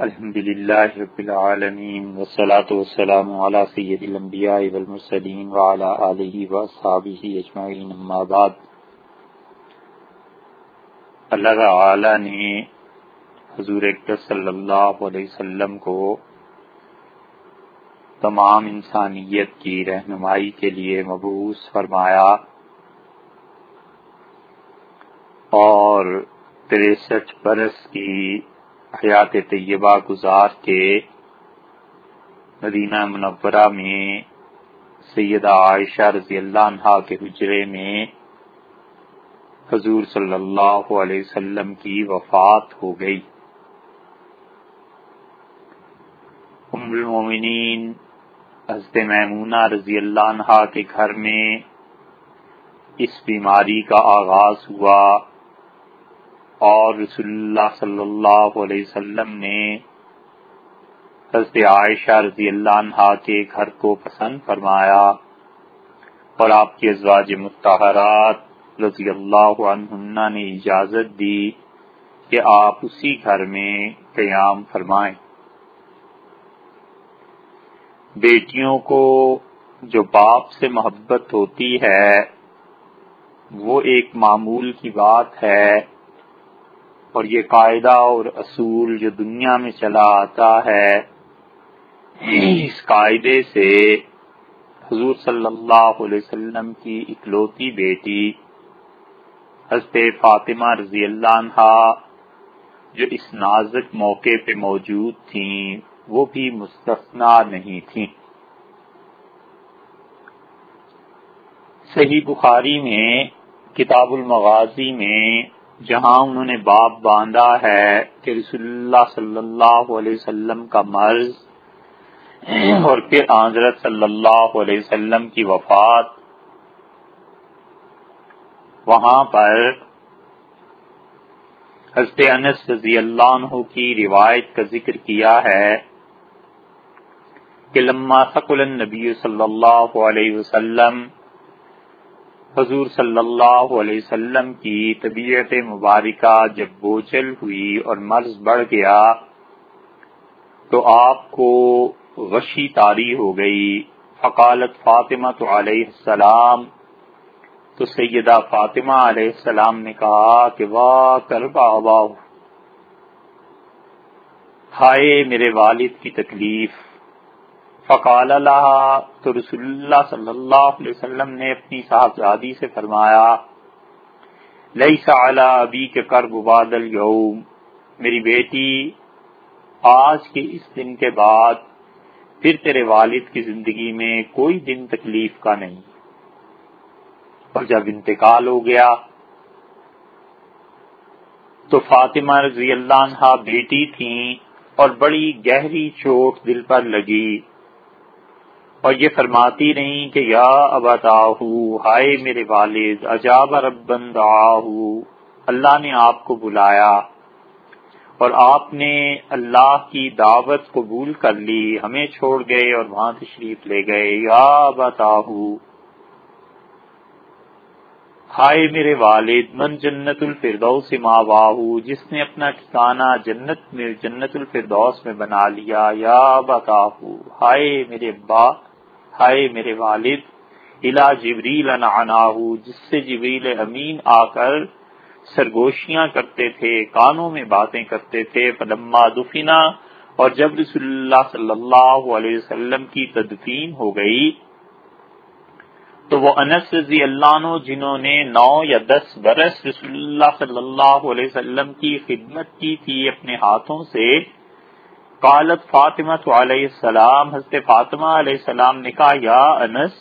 الحمد لله رب العالمين والصلاة والسلام على سيد الأنبياء والمرسلين وعلى آله وأصحابه أجمعين أما بعد. اللہ تعالی نے حضور اقدس صلی اللہ علیہ وسلم کو تمام انسانیت کی رہنمائی کے لیے مبوس فرمایا اور تریسٹھ برس کی حیات طیبہ گزار کے مدینہ منورہ میں سیدہ عائشہ رضی اللہ عنہ کے حجرے میں حضور صلی اللہ علیہ وسلم کی وفات ہو گئی۔ ام المومنین حضرت میمونہ رضی اللہ عنہ کے گھر میں اس بیماری کا آغاز ہوا۔ اور رسول اللہ صلی اللہ علیہ وسلم نے حضرت عائشہ رضی اللہ عنہ کے گھر کو پسند فرمایا اور آپ کی ازواج متحرات رضی اللہ عنہ نے اجازت دی کہ آپ اسی گھر میں قیام فرمائیں۔ بیٹیوں کو جو باپ سے محبت ہوتی ہے، وہ ایک معمول کی بات ہے۔ اور یہ قاعدہ اور اصول جو دنیا میں چلا آتا ہے، اس قاعدے سے حضور صلی اللہ علیہ وسلم کی اکلوتی بیٹی حضرت فاطمہ رضی اللہ عنہ جو اس نازک موقع پہ موجود تھیں، وہ بھی مستثنا نہیں تھیں۔ صحیح بخاری میں، کتاب المغازی میں جہاں انہوں نے باپ باندھا ہے کہ رسول اللہ صلی اللہ علیہ وسلم کا مرض اور پھر حضرت صلی اللہ علیہ وسلم کی وفات۔ وہاں پر حضرت انس رضی اللہ عنہ کی روایت کا ذکر کیا ہے کہ لما ثقل النبی صلی اللہ علیہ وسلم حضور صلی اللہ علیہ وسلم کی طبیعت مبارکہ جب بوچل ہوئی اور مرض بڑھ گیا تو آپ کو غشی تاری ہو گئی۔ فقالت فاطمہ تو علیہ السلام۔ تو سیدہ فاطمہ علیہ السلام نے کہا کہ واہ کر بابا۔ ہائے میرے والد کی تکلیف۔ فقال اللہ تو رسول اللہ صلی اللہ علیہ وسلم نے اپنی صاحبزادی سے فرمایا لئی سعلا ابھی کے کرب بادل یوم میری بیٹی، آج کے اس دن کے بعد پھر تیرے والد کی زندگی میں کوئی دن تکلیف کا نہیں۔ اور جب انتقال ہو گیا، تو فاطمہ رضی اللہ عنہ بیٹی تھیں اور بڑی گہری چوٹ دل پر لگی۔ اور یہ فرماتی نہیں کہ یا ابا ہائے میرے والد عجاب ربن اللہ نے آپ کو بلایا اور آپ نے اللہ کی دعوت قبول کر لی، ہمیں چھوڑ گئے اور وہاں تشریف لے گئے۔ یا بتاؤ ہائے میرے والد، من جنت الفردوس ماں واہو، جس نے اپنا ٹھکانا جنت میں، جنت الفردوس میں بنا لیا۔ یا بتاؤ ہائے میرے ابا ہائے میرے والد الا جبریل جس سے جبریل امین آ کر سرگوشیاں کرتے تھے، کانوں میں باتیں کرتے تھے پدما دفنا، اور جب رسول اللہ صلی اللہ علیہ وسلم کی تدفین ہو گئی، تو وہ انس رضی اللہ عنہ، جنہوں نے نو یا دس برس رسول اللہ صلی اللہ علیہ وسلم کی خدمت کی تھی اپنے ہاتھوں سے قالت فاطمہ تو علیہ السلام، حضرت فاطمہ علیہ السلام نے کہا، یا انس،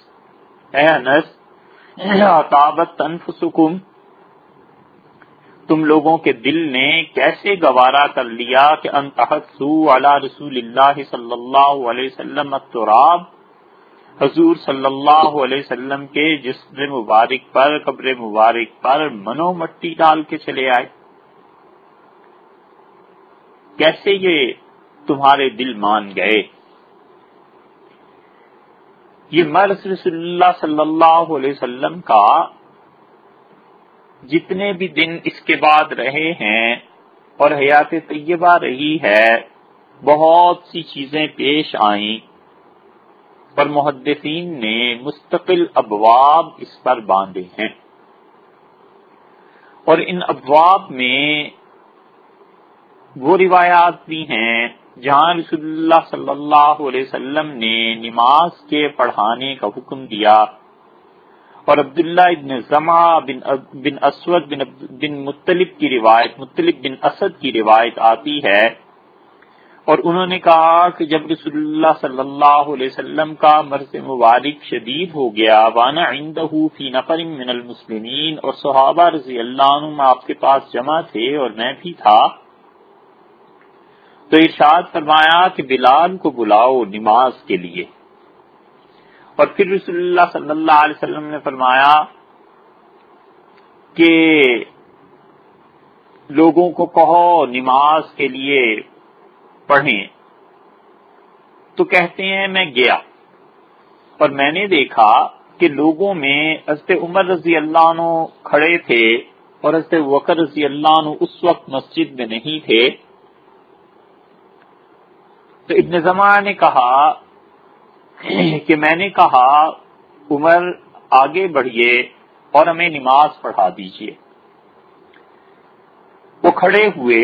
اے انس عطابت تنفسکم تم لوگوں کے دل نے کیسے گوارا کر لیا کہ انتحت سو علی رسول اللہ صلی اللہ علیہ وسلم التراب؟ حضور صلی اللہ علیہ وسلم کے جسم مبارک پر، قبر مبارک پر منو مٹی ڈال کے چلے آئے۔ کیسے یہ تمہارے دل مان گئے۔ یہ مرض رسول اللہ صلی اللہ علیہ وسلم کا جتنے بھی دن اس کے بعد رہے ہیں اور حیات طیبہ رہی ہے، بہت سی چیزیں پیش آئیں۔ پر محدثین نے مستقل ابواب اس پر باندھے ہیں۔ اور ان ابواب میں وہ روایات بھی ہیں جہاں رسول اللہ صلی اللہ علیہ وسلم نے نماز کے پڑھانے کا حکم دیا اور عبداللہ ابن زما بن بن اسود بن بن مطلب کی روایت مطلب بن اسد کی روایت آتی ہے اور انہوں نے کہا کہ جب رسول اللہ صلی اللہ علیہ وسلم کا مرض مبارک شدید ہو گیا، وانا عندہ فی نفر من المسلمین اور صحابہ رضی اللہ عنہ آپ کے پاس جمع تھے اور میں بھی تھا۔ تو ارشاد فرمایا کہ بلال کو بلاؤ نماز کے لیے۔ اور پھر رسول اللہ صلی اللہ علیہ وسلم نے فرمایا کہ لوگوں کو کہو نماز کے لیے پڑھیں۔ تو کہتے ہیں میں گیا۔ اور میں نے دیکھا کہ لوگوں میں حضرت عمر رضی اللہ عنہ کھڑے تھے اور حضرت وکر رضی اللہ عنہ اس وقت مسجد میں نہیں تھے۔ تو ابن زمان نے کہا کہ میں نے کہا، عمر آگے بڑھیے اور ہمیں نماز پڑھا دیجیے۔ وہ کھڑے ہوئے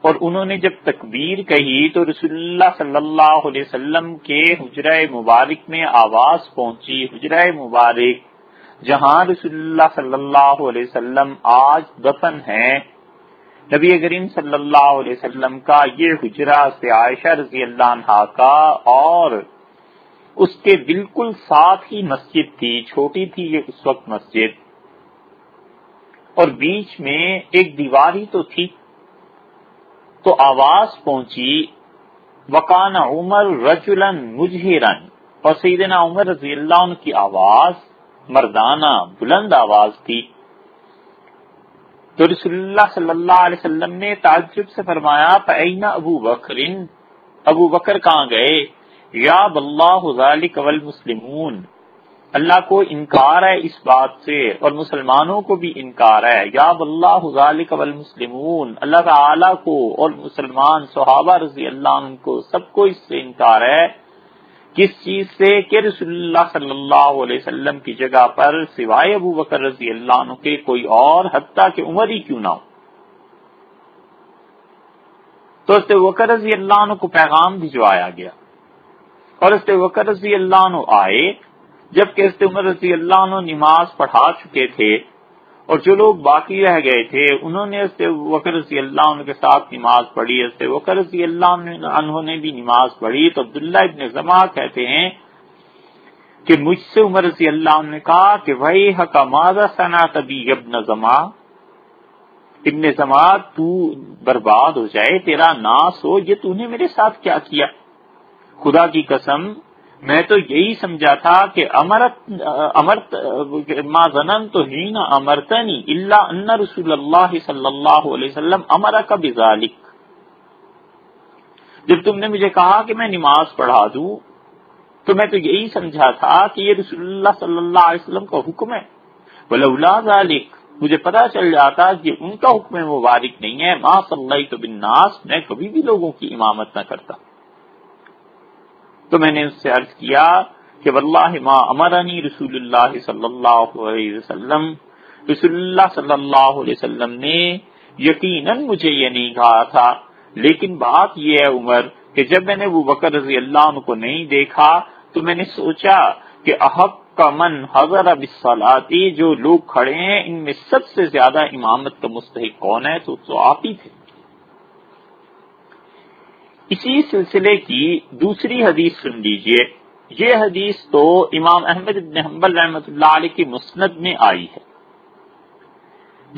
اور انہوں نے جب تکبیر کہی تو رسول اللہ صلی اللہ علیہ وسلم کے حجرہ مبارک میں آواز پہنچی۔ حجرہ مبارک، جہاں رسول اللہ صلی اللہ علیہ وسلم آج دفن ہے نبی کریم صلی اللہ علیہ وسلم کا یہ حجرہ سے عائشہ رضی اللہ عنہ کا اور اس کے بالکل ساتھ ہی مسجد تھی، چھوٹی تھی یہ اس وقت مسجد۔ اور بیچ میں ایک دیواری تو تھی۔ تو آواز پہنچی، وکان عمر رجولن مجھرن اور سیدنا عمر رضی اللہ عنہ کی آواز مردانہ بلند آواز تھی۔ تو رسول اللہ صلی اللہ علیہ وسلم نے تعجب سے فرمایا پینا ابو بکر ابو بکر کہاں گئے؟ یا بلّہ ذالک والمسلمون۔ اللہ کو انکار ہے اس بات سے اور مسلمانوں کو بھی انکار ہے۔ یا اللہ والمسلمون۔ اللہ تعالی کو اور مسلمان صحابہ رضی اللہ عنہ کو سب کو اس سے انکار ہے۔ کس چیز سے کہ رسول اللہ صلی اللہ علیہ وسلم کی جگہ پر سوائے ابو بکر رضی اللہ عنہ کے کوئی اور، حتیٰ کہ عمر ہی کیوں نہ ہو؟ تو اس وکر رضی اللہ عنہ کو پیغام بھجوایا گیا۔ اور اس وکر رضی اللہ عنہ آئے جبکہ عمر رضی اللہ عنہ نماز پڑھا چکے تھے۔ اور جو لوگ باقی رہ گئے تھے، انہوں نے وکر رضی اللہ عنہ کے ساتھ نماز پڑھی وکر رضی اللہ عنہ نے بھی نماز پڑھی۔ تو عبداللہ ابن زما کہتے ہیں کہ مجھ سے عمر رضی اللہ عنہ نے کہا کہ بھائی حق ماضا ثنا تبی ابن زما ابن زما تو برباد ہو جائے، تیرا ناس ہو، یہ تو نے میرے ساتھ کیا کیا؟ خدا کی قسم میں تو یہی سمجھا تھا کہ امرت امرت، ما زنن تو ہی امرتنی اللہ ان رسول اللہ صلی اللہ علیہ وسلم امر کا جب تم نے مجھے کہا کہ میں نماز پڑھا دوں، تو میں تو یہی سمجھا تھا کہ یہ رسول اللہ صلی اللہ علیہ وسلم کا حکم ہے۔ بولہ ذالک مجھے پتا چل جاتا کہ ان کا حکم مبارک نہیں ہے۔ ماں صلی اللہ تو بناس میں کبھی بھی لوگوں کی امامت نہ کرتا۔ تو میں نے اس سے عرض کیا کہ واللہ ما امرنی رسول اللہ صلی اللہ علیہ وسلم رسول اللہ صلی اللہ علیہ وسلم نے یقیناً مجھے یہ نہیں کہا تھا، لیکن بات یہ ہے عمر کہ جب میں نے وہ بکر رضی اللہ عنہ کو نہیں دیکھا، تو میں نے سوچا کہ احق کا من حضر اب جو لوگ کھڑے ہیں، ان میں سب سے زیادہ امامت کا مستحق کون ہے؟ تو آپ ہی تھے۔ اسی سلسلے کی دوسری حدیث سن لیجیے۔ یہ حدیث تو امام احمد ابن حنبل رحمۃ اللہ علیہ کی مسند میں آئی ہے۔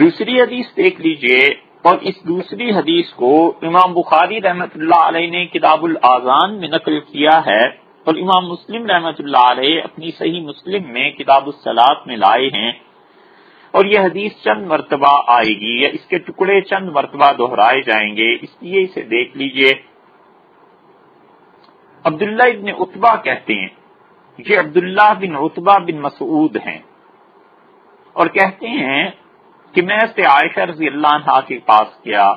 دوسری حدیث دیکھ لیجیے اور اس دوسری حدیث کو امام بخاری رحمۃ اللہ علیہ نے کتاب الازان میں نقل کیا ہے اور امام مسلم رحمۃ اللہ علیہ اپنی صحیح مسلم میں کتاب السلاط میں لائے ہیں۔ اور یہ حدیث چند مرتبہ آئے گی یا اس کے ٹکڑے چند مرتبہ دہرائے جائیں گے، اس لیے اسے دیکھ لیجیے۔ عبداللہ ابن اتبا کہتے ہیں، یہ عبداللہ بن اتبا بن مسعود ہیں۔ اور کہتے ہیں کہ میں سے عائشہ رضی اللہ عنہ کے پاس کیا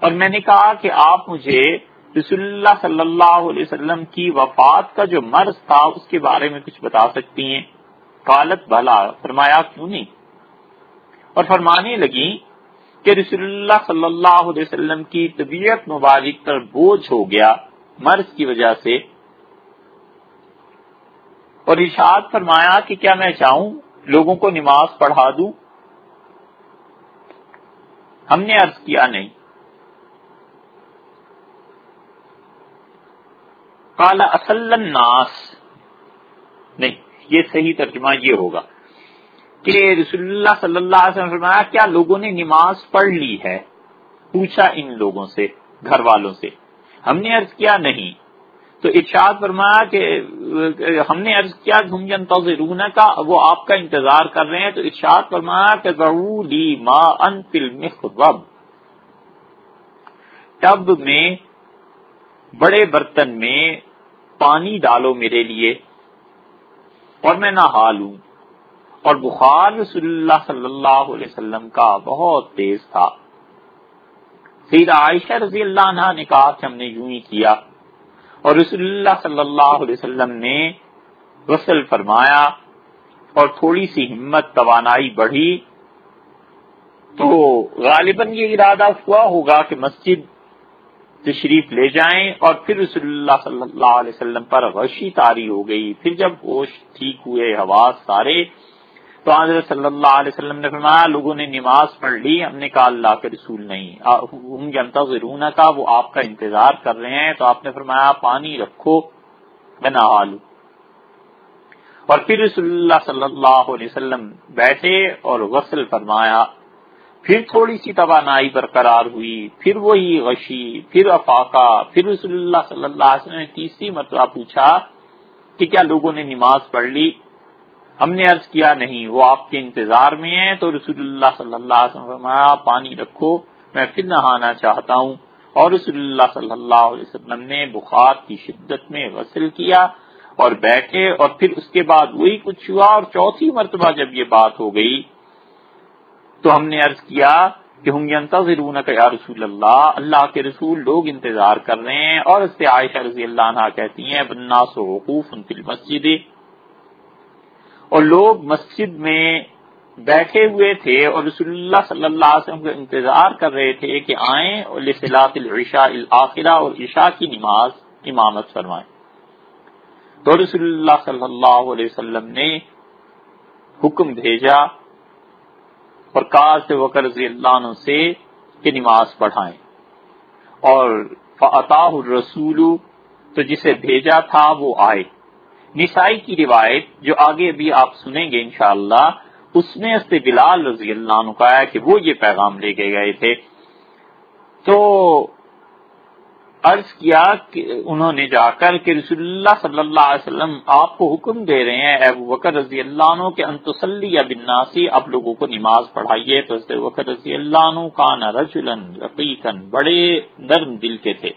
اور میں نے کہا کہ آپ مجھے رسول اللہ صلی اللہ علیہ وسلم کی وفات کا جو مرض تھا اس کے بارے میں کچھ بتا سکتی ہیں؟ قالت بھلا فرمایا، کیوں نہیں؟ اور فرمانے لگی کہ رسول اللہ صلی اللہ علیہ وسلم کی طبیعت مبارک پر بوجھ ہو گیا۔ مرض کی وجہ سے اور ارشاد فرمایا کہ کیا میں چاہوں لوگوں کو نماز پڑھا دوں؟ ہم نے عرض کیا نہیں۔ کالا اصل الناس۔ نہیں، یہ صحیح ترجمہ یہ ہوگا کہ رسول اللہ صلی اللہ علیہ وسلم فرمایا، کیا لوگوں نے نماز پڑھ لی ہے؟ پوچھا ان لوگوں سے، گھر والوں سے۔ ہم نے عرض کیا نہیں۔ تو ارشاد فرمایا کہ، ہم نے عرض کیا ہم جن کا وہ آپ کا انتظار کر رہے ہیں۔ تو ارشاد فرمایا کہ ضروری ما ان ٹب میں، بڑے برتن میں پانی ڈالو میرے لیے اور میں نہا لوں۔ اور بخار رسول اللہ صلی اللہ علیہ وسلم کا بہت تیز تھا۔ سیدہ عائشہ رضی اللہ عنہ نے کہا کہ ہم نے یوں ہی کیا۔ اور رسول اللہ صلی اللہ علیہ وسلم نے غسل فرمایا اور تھوڑی سی ہمت، توانائی بڑھی۔ تو غالباً یہ ارادہ ہوا ہوگا کہ مسجد تشریف لے جائیں اور پھر رسول اللہ صلی اللہ علیہ وسلم پر غشی تاری ہو گئی۔ پھر جب ہوش ٹھیک ہوئے حواس سارے تو حضرت صلی اللہ علیہ وسلم نے فرمایا، لوگوں نے نماز پڑھ لی، ہم نے کہا، اللہ کے رسول نہیں۔ جنتا ضرور کا وہ آپ کا انتظار کر رہے ہیں۔ تو آپ نے فرمایا، پانی رکھو، میں نہا لوں۔ اور پھر رسول اللہ صلی اللہ علیہ وسلم بیٹھے اور غسل فرمایا۔ پھر تھوڑی سی توانائی برقرار ہوئی، پھر وہی غشی، پھر افاقہ، پھر رسول اللہ صلی اللہ علیہ وسلم نے تیسری مرتبہ پوچھا کہ کیا لوگوں نے نماز پڑھ لی؟ ہم نے عرض کیا نہیں، وہ آپ کے انتظار میں ہے تو رسول اللہ صلی اللہ علیہ وسلم پانی رکھو، میں پھر نہانا چاہتا ہوں۔ اور رسول اللہ صلی اللہ علیہ وسلم نے بخار کی شدت میں غسل کیا اور بیٹھے اور پھر اس کے بعد وہی کچھ ہوا اور چوتھی مرتبہ جب یہ بات ہو گئی، تو ہم نے عرض کیا کہ ہم ضرور کا یا رسول اللہ اللہ کے رسول لوگ انتظار کر رہے ہیں۔ اور اس سے عائشہ رضی اللہ عنہ کہتی ہیں بناس وقوف ان مسجد اور لوگ مسجد میں بیٹھے ہوئے تھے اور رسول اللہ صلی اللہ علیہ وسلم کا انتظار کر رہے تھے کہ آئیں اور العشاء الآخرہ اور عشاء کی نماز امامت فرمائیں۔ تو رسول اللہ صلی اللہ علیہ وسلم نے حکم بھیجا اور کار سے وکر رضی اللہ عنہ سے کہ نماز پڑھائیں۔ اور فعطاہ الرسول تو جسے بھیجا تھا وہ آئے۔ نسائی کی روایت جو آگے ابھی آپ سنیں گے انشاءاللہ، اس میں اس بلال رضی اللہ عنہ کہا کہ وہ یہ پیغام لے کے گئے تھے۔ تو عرض کیا کہ انہوں نے جا کر کہ رسول اللہ صلی اللہ علیہ وسلم آپ کو حکم دے رہے ہیں، ابو وکر رضی اللہ عنہ کہ انتسلی یا بناسی اب لوگوں کو نماز پڑھائیے۔ تو وکر رضی اللہ عنہ کان رجلن رقیقن بڑے نرم دل کے تھے۔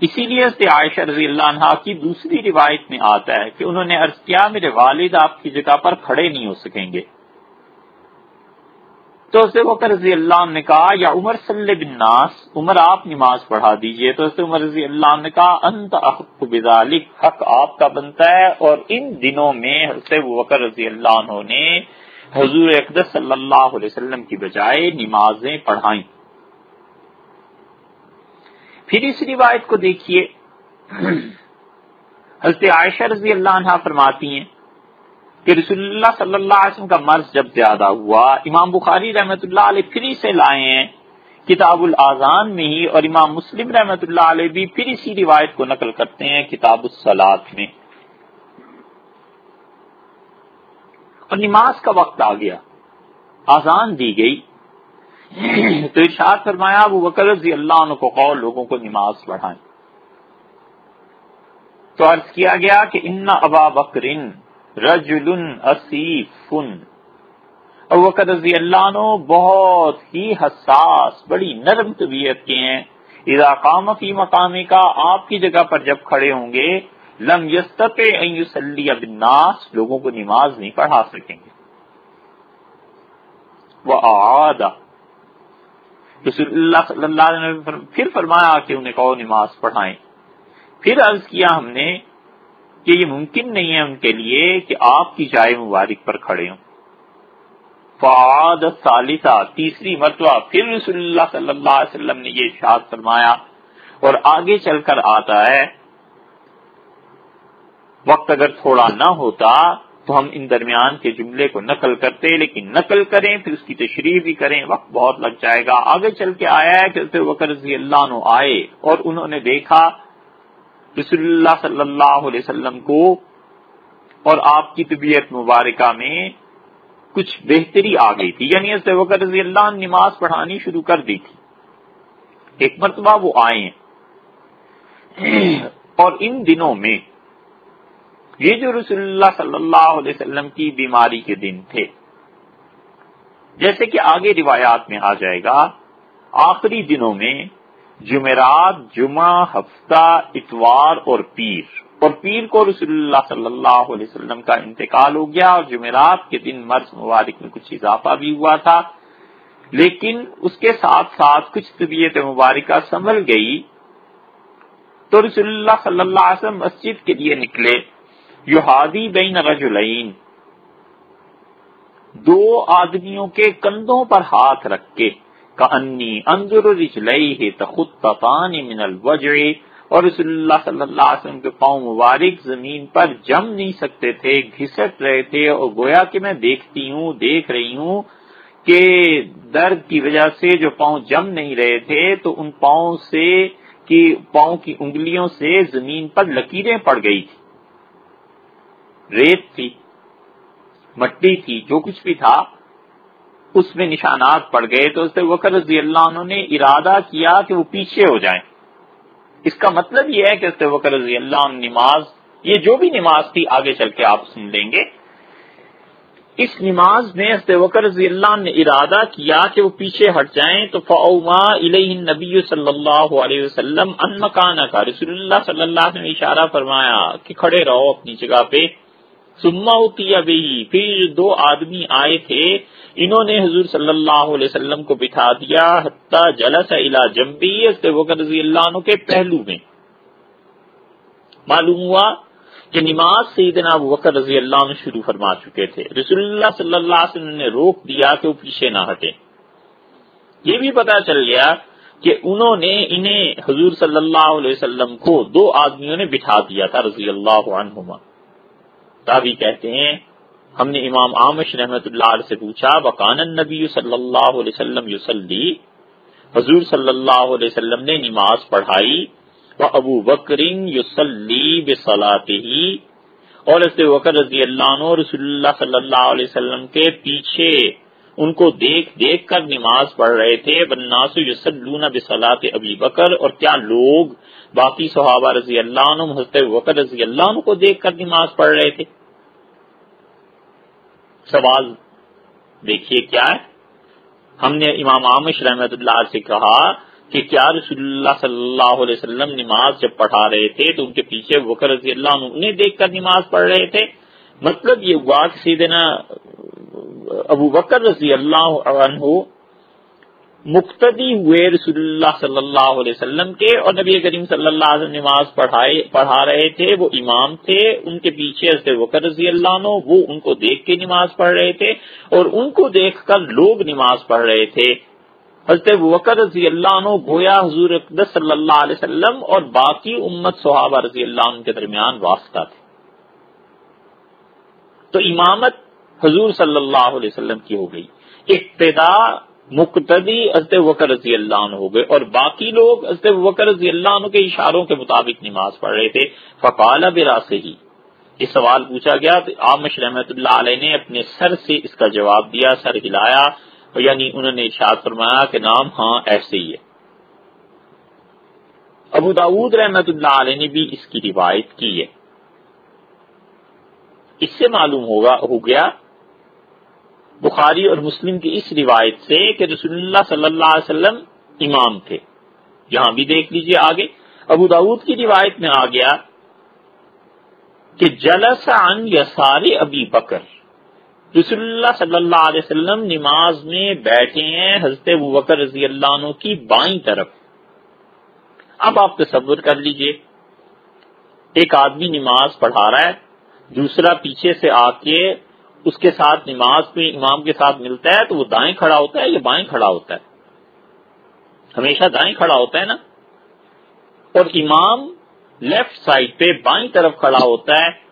اسی لیے عائشہ رضی اللہ عنہ کی دوسری روایت میں آتا ہے کہ انہوں نے عرض کیا، میرے والد آپ کی جگہ پر کھڑے نہیں ہو سکیں گے۔ تو اسے وقت رضی اللہ عنہ نے کہا، یا عمر صلی بن ناس، عمر آپ نماز پڑھا دیجیے۔ تو اسے عمر رضی اللہ عنہ نے کہا، انت احق بذالک، حق آپ کا بنتا ہے۔ اور ان دنوں میں اسے وقت رضی اللہ عنہ نے حضور اقدس صلی اللہ علیہ وسلم کی بجائے نمازیں پڑھائیں۔ پھر اس روایت کو دیکھیے۔ حضرت عائشہ رضی اللہ عنہ فرماتی ہیں کہ رسول اللہ صلی اللہ علیہ وسلم کا مرض جب زیادہ ہوا، امام بخاری رحمت اللہ علیہ پھر سے لائے ہیں کتاب الازان میں ہی، اور امام مسلم رحمت اللہ علیہ بھی پھر اسی روایت کو نقل کرتے ہیں کتاب السلاد میں۔ اور نماز کا وقت آ گیا آزان دی گئی۔ تو ارشاد فرمایا وہ بکر رضی اللہ عنہ کو قول لوگوں کو نماز پڑھائیں۔ تو عرض کیا گیا کہ ان ابا بکرن رجل اصیفن ابو بکر رضی اللہ عنہ بہت ہی حساس، بڑی نرم طبیعت کے ہیں۔ اذا قام فی مقامی کا آپ کی جگہ پر جب کھڑے ہوں گے، لم یستط ان یصلی بالناس، لوگوں کو نماز نہیں پڑھا سکیں گے۔ وہ رسول اللہ صلی اللہ علیہ وسلم پھر فرمایا کہ انہیں کہو نماز پڑھائیں۔ پھر عرض کیا ہم نے کہ یہ ممکن نہیں ہے ان کے لیے کہ آپ کی جائے مبارک پر کھڑے ہوں۔ فعاد ثالثہ تیسری مرتبہ پھر رسول اللہ صلی اللہ علیہ وسلم نے یہ ارشاد فرمایا اور آگے چل کر آتا ہے۔ وقت اگر تھوڑا نہ ہوتا تو ہم ان درمیان کے جملے کو نقل کرتے لیکن نقل کریں، پھر اس کی تشریح بھی کریں، وقت بہت لگ جائے گا۔ آگے چل کے آیا ہے کہ وکر رضی اللہ عنہ آئے اور انہوں نے دیکھا رسول اللہ صلی اللہ علیہ وسلم کو اور آپ کی طبیعت مبارکہ میں کچھ بہتری آ گئی تھی۔ یعنی وکر رضی اللہ عنہ نماز پڑھانی شروع کر دی تھی۔ ایک مرتبہ وہ آئے ہیں۔ اور ان دنوں میں یہ جو رسول اللہ صلی اللہ علیہ وسلم کی بیماری کے دن تھے، جیسے کہ آگے روایات میں آ جائے گا، آخری دنوں میں جمعرات، جمعہ، ہفتہ، اتوار اور پیر۔ اور پیر کو رسول اللہ صلی اللہ علیہ وسلم کا انتقال ہو گیا اور جمعرات کے دن مرض مبارک میں کچھ اضافہ بھی ہوا تھا۔ لیکن اس کے ساتھ ساتھ کچھ طبیعت مبارکہ سنبھل گئی۔ تو رسول اللہ صلی اللہ علیہ وسلم مسجد کے لیے نکلے۔ یوہادی بین رجلین، دو آدمیوں کے کندھوں پر ہاتھ رکھ کے کانی اندر رجلئی تخطان من الوجع، اور رسول اللہ صلی اللہ علیہ وسلم کے پاؤں مبارک زمین پر جم نہیں سکتے تھے، گھسٹ رہے تھے، اور گویا کہ میں دیکھتی ہوں، دیکھ رہی ہوں کہ درد کی وجہ سے جو پاؤں جم نہیں رہے تھے، تو ان پاؤں سے کی، پاؤں کی انگلیوں سے زمین پر لکیریں پڑ گئی تھی ریت تھی، مٹی تھی، جو کچھ بھی تھا، اس میں نشانات پڑ گئے تو اس وکر رضی اللہ عنہ نے ارادہ کیا کہ وہ پیچھے ہو جائیں۔ اس کا مطلب یہ ہے کہ اس وکر رضی اللہ عنہ نماز، یہ جو بھی نماز تھی، آگے چل کے آپ سن لیں گے۔ اس نماز میں وکر رضی اللہ عنہ نے ارادہ کیا کہ وہ پیچھے ہٹ جائیں، تو فعما علیہ نبی صلی اللہ علیہ وسلم ان مکانہ کا رسول اللہ صلی اللہ علیہ نے اشارہ فرمایا کہ کھڑے رہو اپنی جگہ پہ۔ سما ہوتی ابھی پھر دو آدمی آئے تھے، انہوں نے حضور صلی اللہ علیہ وسلم کو بٹھا دیا، حتیٰ جلس الا جمبی رضی اللہ عنہ کے پہلو میں۔ معلوم ہوا کہ نماز سیدنا ابو بکر رضی اللہ عنہ شروع فرما چکے تھے۔ رسول اللہ صلی اللہ علیہ وسلم نے روک دیا کہ وہ پیچھے نہ ہٹے۔ یہ بھی پتا چل گیا کہ انہوں نے انہیں حضور صلی اللہ علیہ وسلم کو دو آدمیوں نے بٹھا دیا تھا رضی اللہ عنہما۔ تابی کہتے ہیں، ہم نے امام آمش رحمت اللہ علیہ سے پوچھا بکان نبی صلی اللہ علیہ وسلم یوسلی حضور صلی اللہ علیہ وسلم نے نماز پڑھائی وہ ابو بکرین یوسلی بسلاتے ہی اور اس وکر رضی اللہ عنہ رسول اللہ صلی اللہ علیہ وسلم کے پیچھے ان کو دیکھ دیکھ کر نماز پڑھ رہے تھے بناس یوسلون بسلاط ابی بکر، اور کیا لوگ باقی صحابہ رضی اللہ عنہ حضرت وکر رضی اللہ عنہ کو دیکھ کر نماز پڑھ رہے تھے؟ سوال دیکھیے کیا ہے؟ ہم نے امام عامش رحمت اللہ سے کہا کہ کیا رسول اللہ صلی اللہ علیہ وسلم نماز جب پڑھا رہے تھے تو ان کے پیچھے وکر رضی اللہ عنہ انہیں دیکھ کر نماز پڑھ رہے تھے؟ مطلب یہ ہوا کہ سیدنا ابو بکر رضی اللہ عنہ مقتدی ہوئے رسول اللہ صلی اللہ علیہ وسلم کے اور نبی کریم صلی اللہ علیہ وسلم نماز پڑھائے، پڑھا رہے تھے، وہ امام تھے، ان کے پیچھے حضرت وکر رضی اللہ عنہ، وہ ان کو دیکھ کے نماز پڑھ رہے تھے اور ان کو دیکھ کر لوگ نماز پڑھ رہے تھے۔ حضرت وکر رضی اللہ عنہ گویا حضور اقدس صلی اللہ علیہ وسلم اور باقی امت صحابہ رضی اللہ عنہ کے درمیان واسطہ تھے۔ تو امامت حضور صلی اللہ علیہ وسلم کی ہو گئی۔ ابتدا مقتدی حضرت وکر رضی اللہ عنہ ہو گئے اور باقی لوگ حضرت وکر رضی اللہ عنہ کے اشاروں کے مطابق نماز پڑھ رہے تھے۔ فقال برا سے ہی یہ سوال پوچھا گیا تو عامش رحمت اللہ علیہ نے اپنے سر سے اس کا جواب دیا، سر ہلایا یعنی انہوں نے اشاد فرمایا کہ نام ہاں ایسے ہی ہے۔ ابو داود رحمت اللہ علیہ نے بھی اس کی روایت کی ہے۔ اس سے معلوم ہوگا، ہو گیا بخاری اور مسلم کی اس روایت سے کہ رسول اللہ صلی اللہ علیہ وسلم امام تھے۔ یہاں بھی دیکھ لیجیے آگے۔ ابو داود کی روایت میں آ گیا کہ جلس عن یسار ابی بکر۔ رسول اللہ صلی اللہ علیہ وسلم نماز میں بیٹھے ہیں حضرت ابو بکر رضی اللہ عنہ کی بائیں طرف۔ اب آپ تصور کر لیجیے، ایک آدمی نماز پڑھا رہا ہے، دوسرا پیچھے سے آ کے اس کے ساتھ نماز میں امام کے ساتھ ملتا ہے تو وہ دائیں کھڑا ہوتا ہے یا بائیں کھڑا ہوتا ہے؟ ہمیشہ دائیں کھڑا ہوتا ہے نا؟ اور امام لیفٹ سائڈ پہ بائیں طرف کھڑا ہوتا ہے۔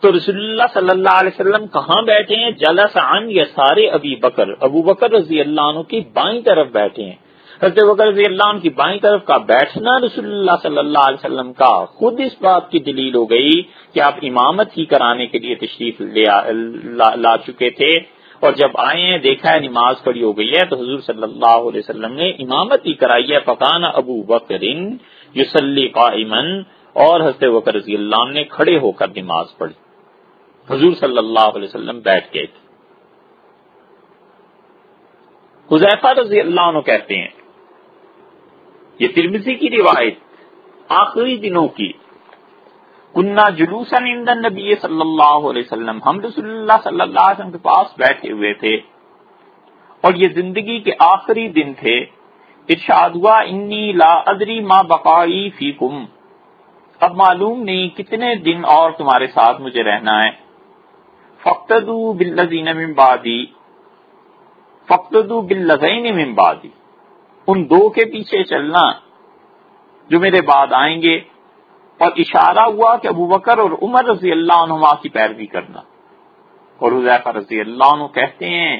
تو رسول اللہ صلی اللہ علیہ وسلم کہاں بیٹھے ہیں؟ جلس عن یا سارے ابی بکر۔ ابو بکر رضی اللہ عنہ کی بائیں طرف بیٹھے ہیں۔ حضرت بکر رضی اللہ عنہ کی بائیں طرف کا بیٹھنا رسول اللہ صلی اللہ علیہ وسلم کا خود اس بات کی دلیل ہو گئی۔ کہ آپ امامت ہی کرانے کے لیے تشریف لا چکے تھے اور جب آئے ہیں، دیکھا ہے نماز پڑھی ہو گئی ہے، تو حضور صلی اللہ علیہ وسلم نے امامت ہی کرائی ہے۔ پکانا ابو بکرین یوسلی قائمن اور حضرت بکر رضی اللہ عنہ نے کھڑے ہو کر نماز پڑھی۔ حضور صلی اللہ علیہ وسلم بیٹھ گئے۔ تھے حذیفہ رضی اللہ عنہ کہتے ہیں، یہ ترمزی کی روایت آخری دنوں کی کنہ جلوسا نبی صلی اللہ علیہ وسلم ہم رسول اللہ صلی اللہ علیہ وسلم کے پاس بیٹھے ہوئے تھے اور یہ زندگی کے آخری دن تھے۔ ارشاد ہوا، انی لا ادری ما بقائی فیکم اب معلوم نہیں کتنے دن اور تمہارے ساتھ مجھے رہنا ہے۔ فقتدو بالذین من بعدی فقتدو بالذین من بعدی ان دو کے پیچھے چلنا جو میرے بعد آئیں گے۔ اور اشارہ ہوا کہ ابو بکر اور عمر رضی اللہ عنہ کی پیروی کرنا۔ اور حضیفہ رضی اللہ عنہ کہتے ہیں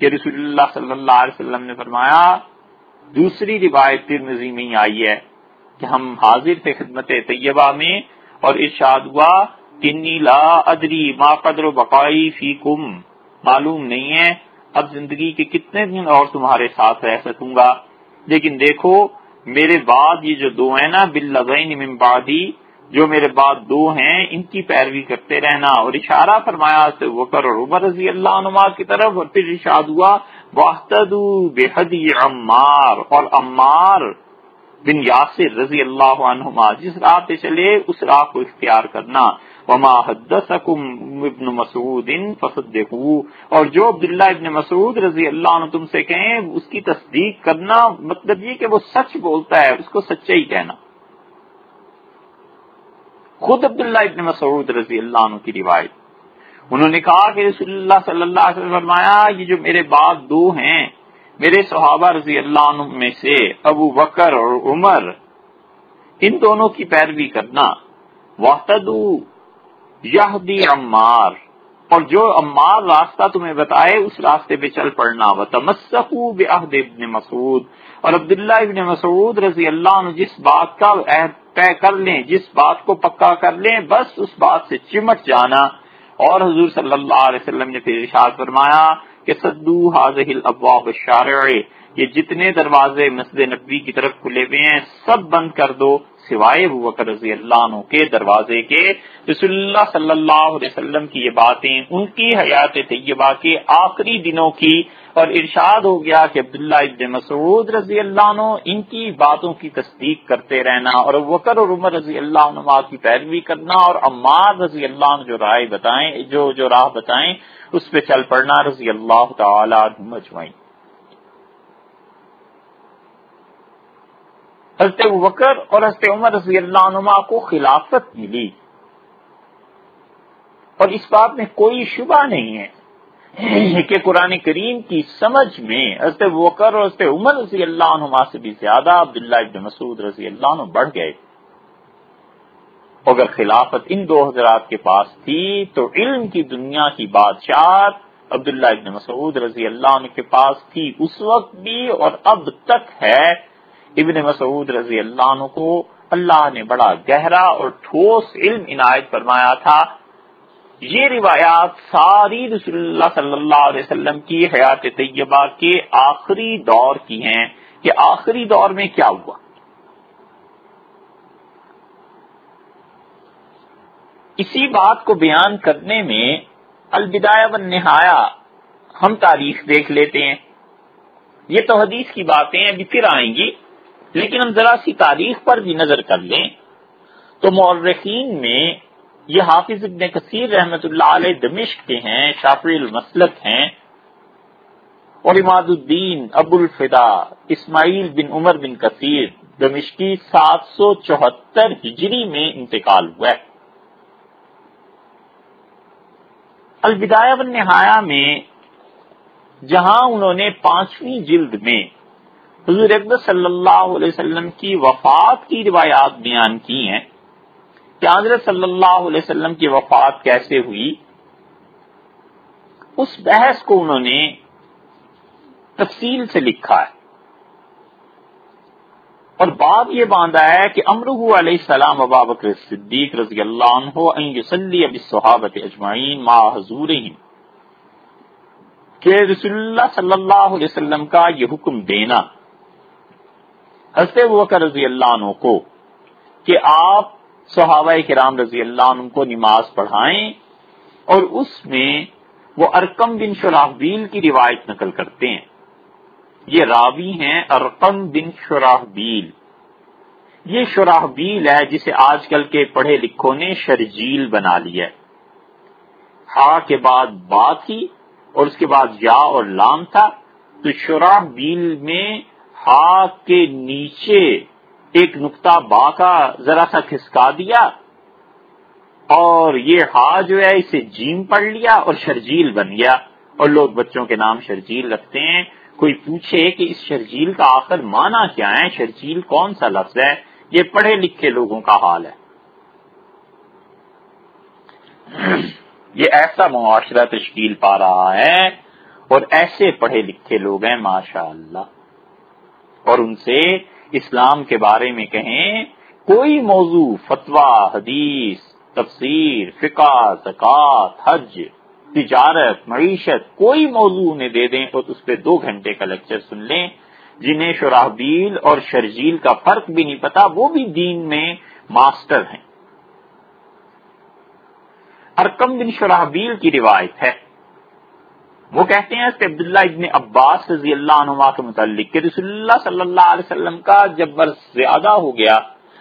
کہ رسول اللہ صلی اللہ علیہ وسلم نے فرمایا، دوسری روایت ترمزی میں آئی ہے کہ ہم حاضر تھے خدمت طیبہ میں اور ارشاد ہوا کنی لا ادری ما قدر و بقائی فی کم معلوم نہیں ہے اب زندگی کے کتنے دن اور تمہارے ساتھ رہ سکوں گا، لیکن دیکھو میرے بعد یہ جو دو ہیں نا بل من بعدی، جو میرے بعد دو ہیں، ان کی پیروی کرتے رہنا۔ اور اشارہ فرمایا سے وکر اور عمر رضی اللہ عنہ کی طرف، اور پھر ارشاد ہوا، واحتدو بحدی عمار، اور عمار بن یاسر رضی اللہ عنہما، جس راہ پہ چلے، اس راہ کو اختیار کرنا۔ وما حدثکم ابن مسعود فصدقوا اور جو عبداللہ ابن مسعود رضی اللہ عنہ تم سے کہیں، اس کی تصدیق کرنا مطلب یہ کہ وہ سچ بولتا ہے، اس کو سچا ہی کہنا۔ خود عبداللہ ابن مسعود رضی اللہ عنہ کی روایت۔ انہوں نے کہا کہ رسول اللہ صلی اللہ علیہ وسلم فرمایا، یہ جو میرے بعد دو ہیں، میرے صحابہ رضی اللہ عنہ میں سے ابو بکر اور عمر، ان دونوں کی پیروی کرنا۔ وحتدو یہدی عمار۔ اور جو عمار راستہ تمہیں بتائے، اس راستے پہ چل پڑنا۔ و تمسکو بعہد ابن مسعود۔ اور عبداللہ ابن مسعود رضی اللہ عنہ جس بات کا طے کر لیں، جس بات کو پکا کر لیں، بس اس بات سے چمٹ جانا۔ اور حضور صلی اللہ علیہ وسلم نے پھر ارشاد فرمایا کہ صدو حاضح الابواب الشارع یہ جتنے دروازے مسجد نبی کی طرف کھلے ہوئے ہیں، سب بند کر دو۔ سوائے بکر رضی اللہ عنہ کے دروازے کے رسول اللہ صلی اللہ علیہ وسلم کی یہ باتیں، ان کی حیات طیبہ کے آخری دنوں کی، اور ارشاد ہو گیا کہ عبداللہ ابن مسعود رضی اللہ عنہ ان کی باتوں کی تصدیق کرتے رہنا، اور وکر اور عمر رضی اللہ عنہ کی پیروی کرنا، اور عمار رضی اللہ عنہ جو رائے بتائیں، جو جو راہ بتائیں، اس پہ چل پڑنا رضی اللہ تعالی مجمعین حضرت وکر اور حضرت عمر رضی اللہ عنما کو خلافت ملی۔ اور اس بات میں کوئی شبہ نہیں ہے کہ قرآن کریم کی سمجھ میں حضرت وکر اور حضرت عمر رضی اللہ عنما سے بھی زیادہ عبداللہ ابن مسعود رضی اللہ عنہ بڑھ گئے۔ اگر خلافت ان دو حضرات کے پاس تھی تو علم کی دنیا کی بادشاہ عبداللہ ابن مسعود رضی اللہ عنہ کے پاس تھی۔ اس وقت بھی اور اب تک ہے ابن مسعود رضی اللہ عنہ کو اللہ نے بڑا گہرا اور ٹھوس علم عنایت فرمایا تھا۔ یہ روایات ساری رسول اللہ صلی اللہ علیہ وسلم کی حیات طیبہ کے آخری دور کی ہیں۔ کہ آخری دور میں کیا ہوا؟ اسی بات کو بیان کرنے میں البدایہ و نہایا ہم تاریخ دیکھ لیتے ہیں۔ یہ تو حدیث کی باتیں ابھی پھر آئیں گی۔ لیکن ہم ذرا سی تاریخ پر بھی نظر کر لیں تو مورخین میں یہ حافظ ابن کثیر رحمت اللہ علیہ دمشق کے ہیں شافری المسلک ہیں اور اماد الدین، ابو الفدا، اسماعیل بن عمر بن کثیر دمشقی سات سو چوہتر ہجری میں انتقال ہوا ہے الوداع نہایا میں جہاں انہوں نے پانچویں جلد میں حضور اکبر صلی اللہ علیہ وسلم کی وفات کی روایات بیان کی ہیں کہ حضرت صلی اللہ علیہ وسلم کی وفات کیسے ہوئی؟ اس بحث کو انہوں نے تفصیل سے لکھا ہے اور باب یہ باندھا ہے کہ امرہ علیہ السلام ابا بکر صدیق رضی اللہ عنہ ان یصلی اب صحابت اجمعین ما حضور کہ رسول اللہ صلی اللہ علیہ وسلم کا یہ حکم دینا حضرت بکر رضی اللہ عنہ کو کہ آپ صحابہ کرام رضی اللہ عنہ کو نماز پڑھائیں اور اس میں وہ ارکم بن شرحبیل کی روایت نقل کرتے ہیں۔ یہ راوی ہیں ارقم بن شراہ یہ شراہ ہے جسے آج کل کے پڑھے لکھوں نے شرجیل بنا لیا ہے۔ ہا کے بعد با تھی اور اس کے بعد یا اور لام تھا۔ تو شراہ بیل میں ہا کے نیچے ایک نقطہ با کا ذرا سا کھسکا دیا اور یہ ہا جو ہے اسے جیم پڑھ لیا اور شرجیل بن گیا اور لوگ بچوں کے نام شرجیل رکھتے ہیں۔ کوئی پوچھے کہ اس شرجیل کا آخر معنی کیا ہے؟ شرجیل کون سا لفظ ہے؟ یہ پڑھے لکھے لوگوں کا حال ہے۔ یہ ایسا معاشرہ تشکیل پا رہا ہے اور ایسے پڑھے لکھے لوگ ہیں ماشاء اللہ اور ان سے اسلام کے بارے میں کہیں کوئی موضوع، فتویٰ، حدیث، تفسیر، فقہ، زکوٰۃ، حج، تجارت، معیشت کوئی موضوع انہیں دے دیں تو اس پہ دو گھنٹے کا لیکچر سن لیں، جنہیں شراحبیل اور شرجیل کا فرق بھی نہیں پتا، وہ بھی دین میں ماسٹر ہیں۔ ارکم بن شراحبیل کی روایت ہے۔ وہ کہتے ہیں کہ عبداللہ ابن عباس رضی اللہ عنہ کے متعلق کہ رسول اللہ صلی اللہ علیہ وسلم کا جب برس زیادہ ہو گیا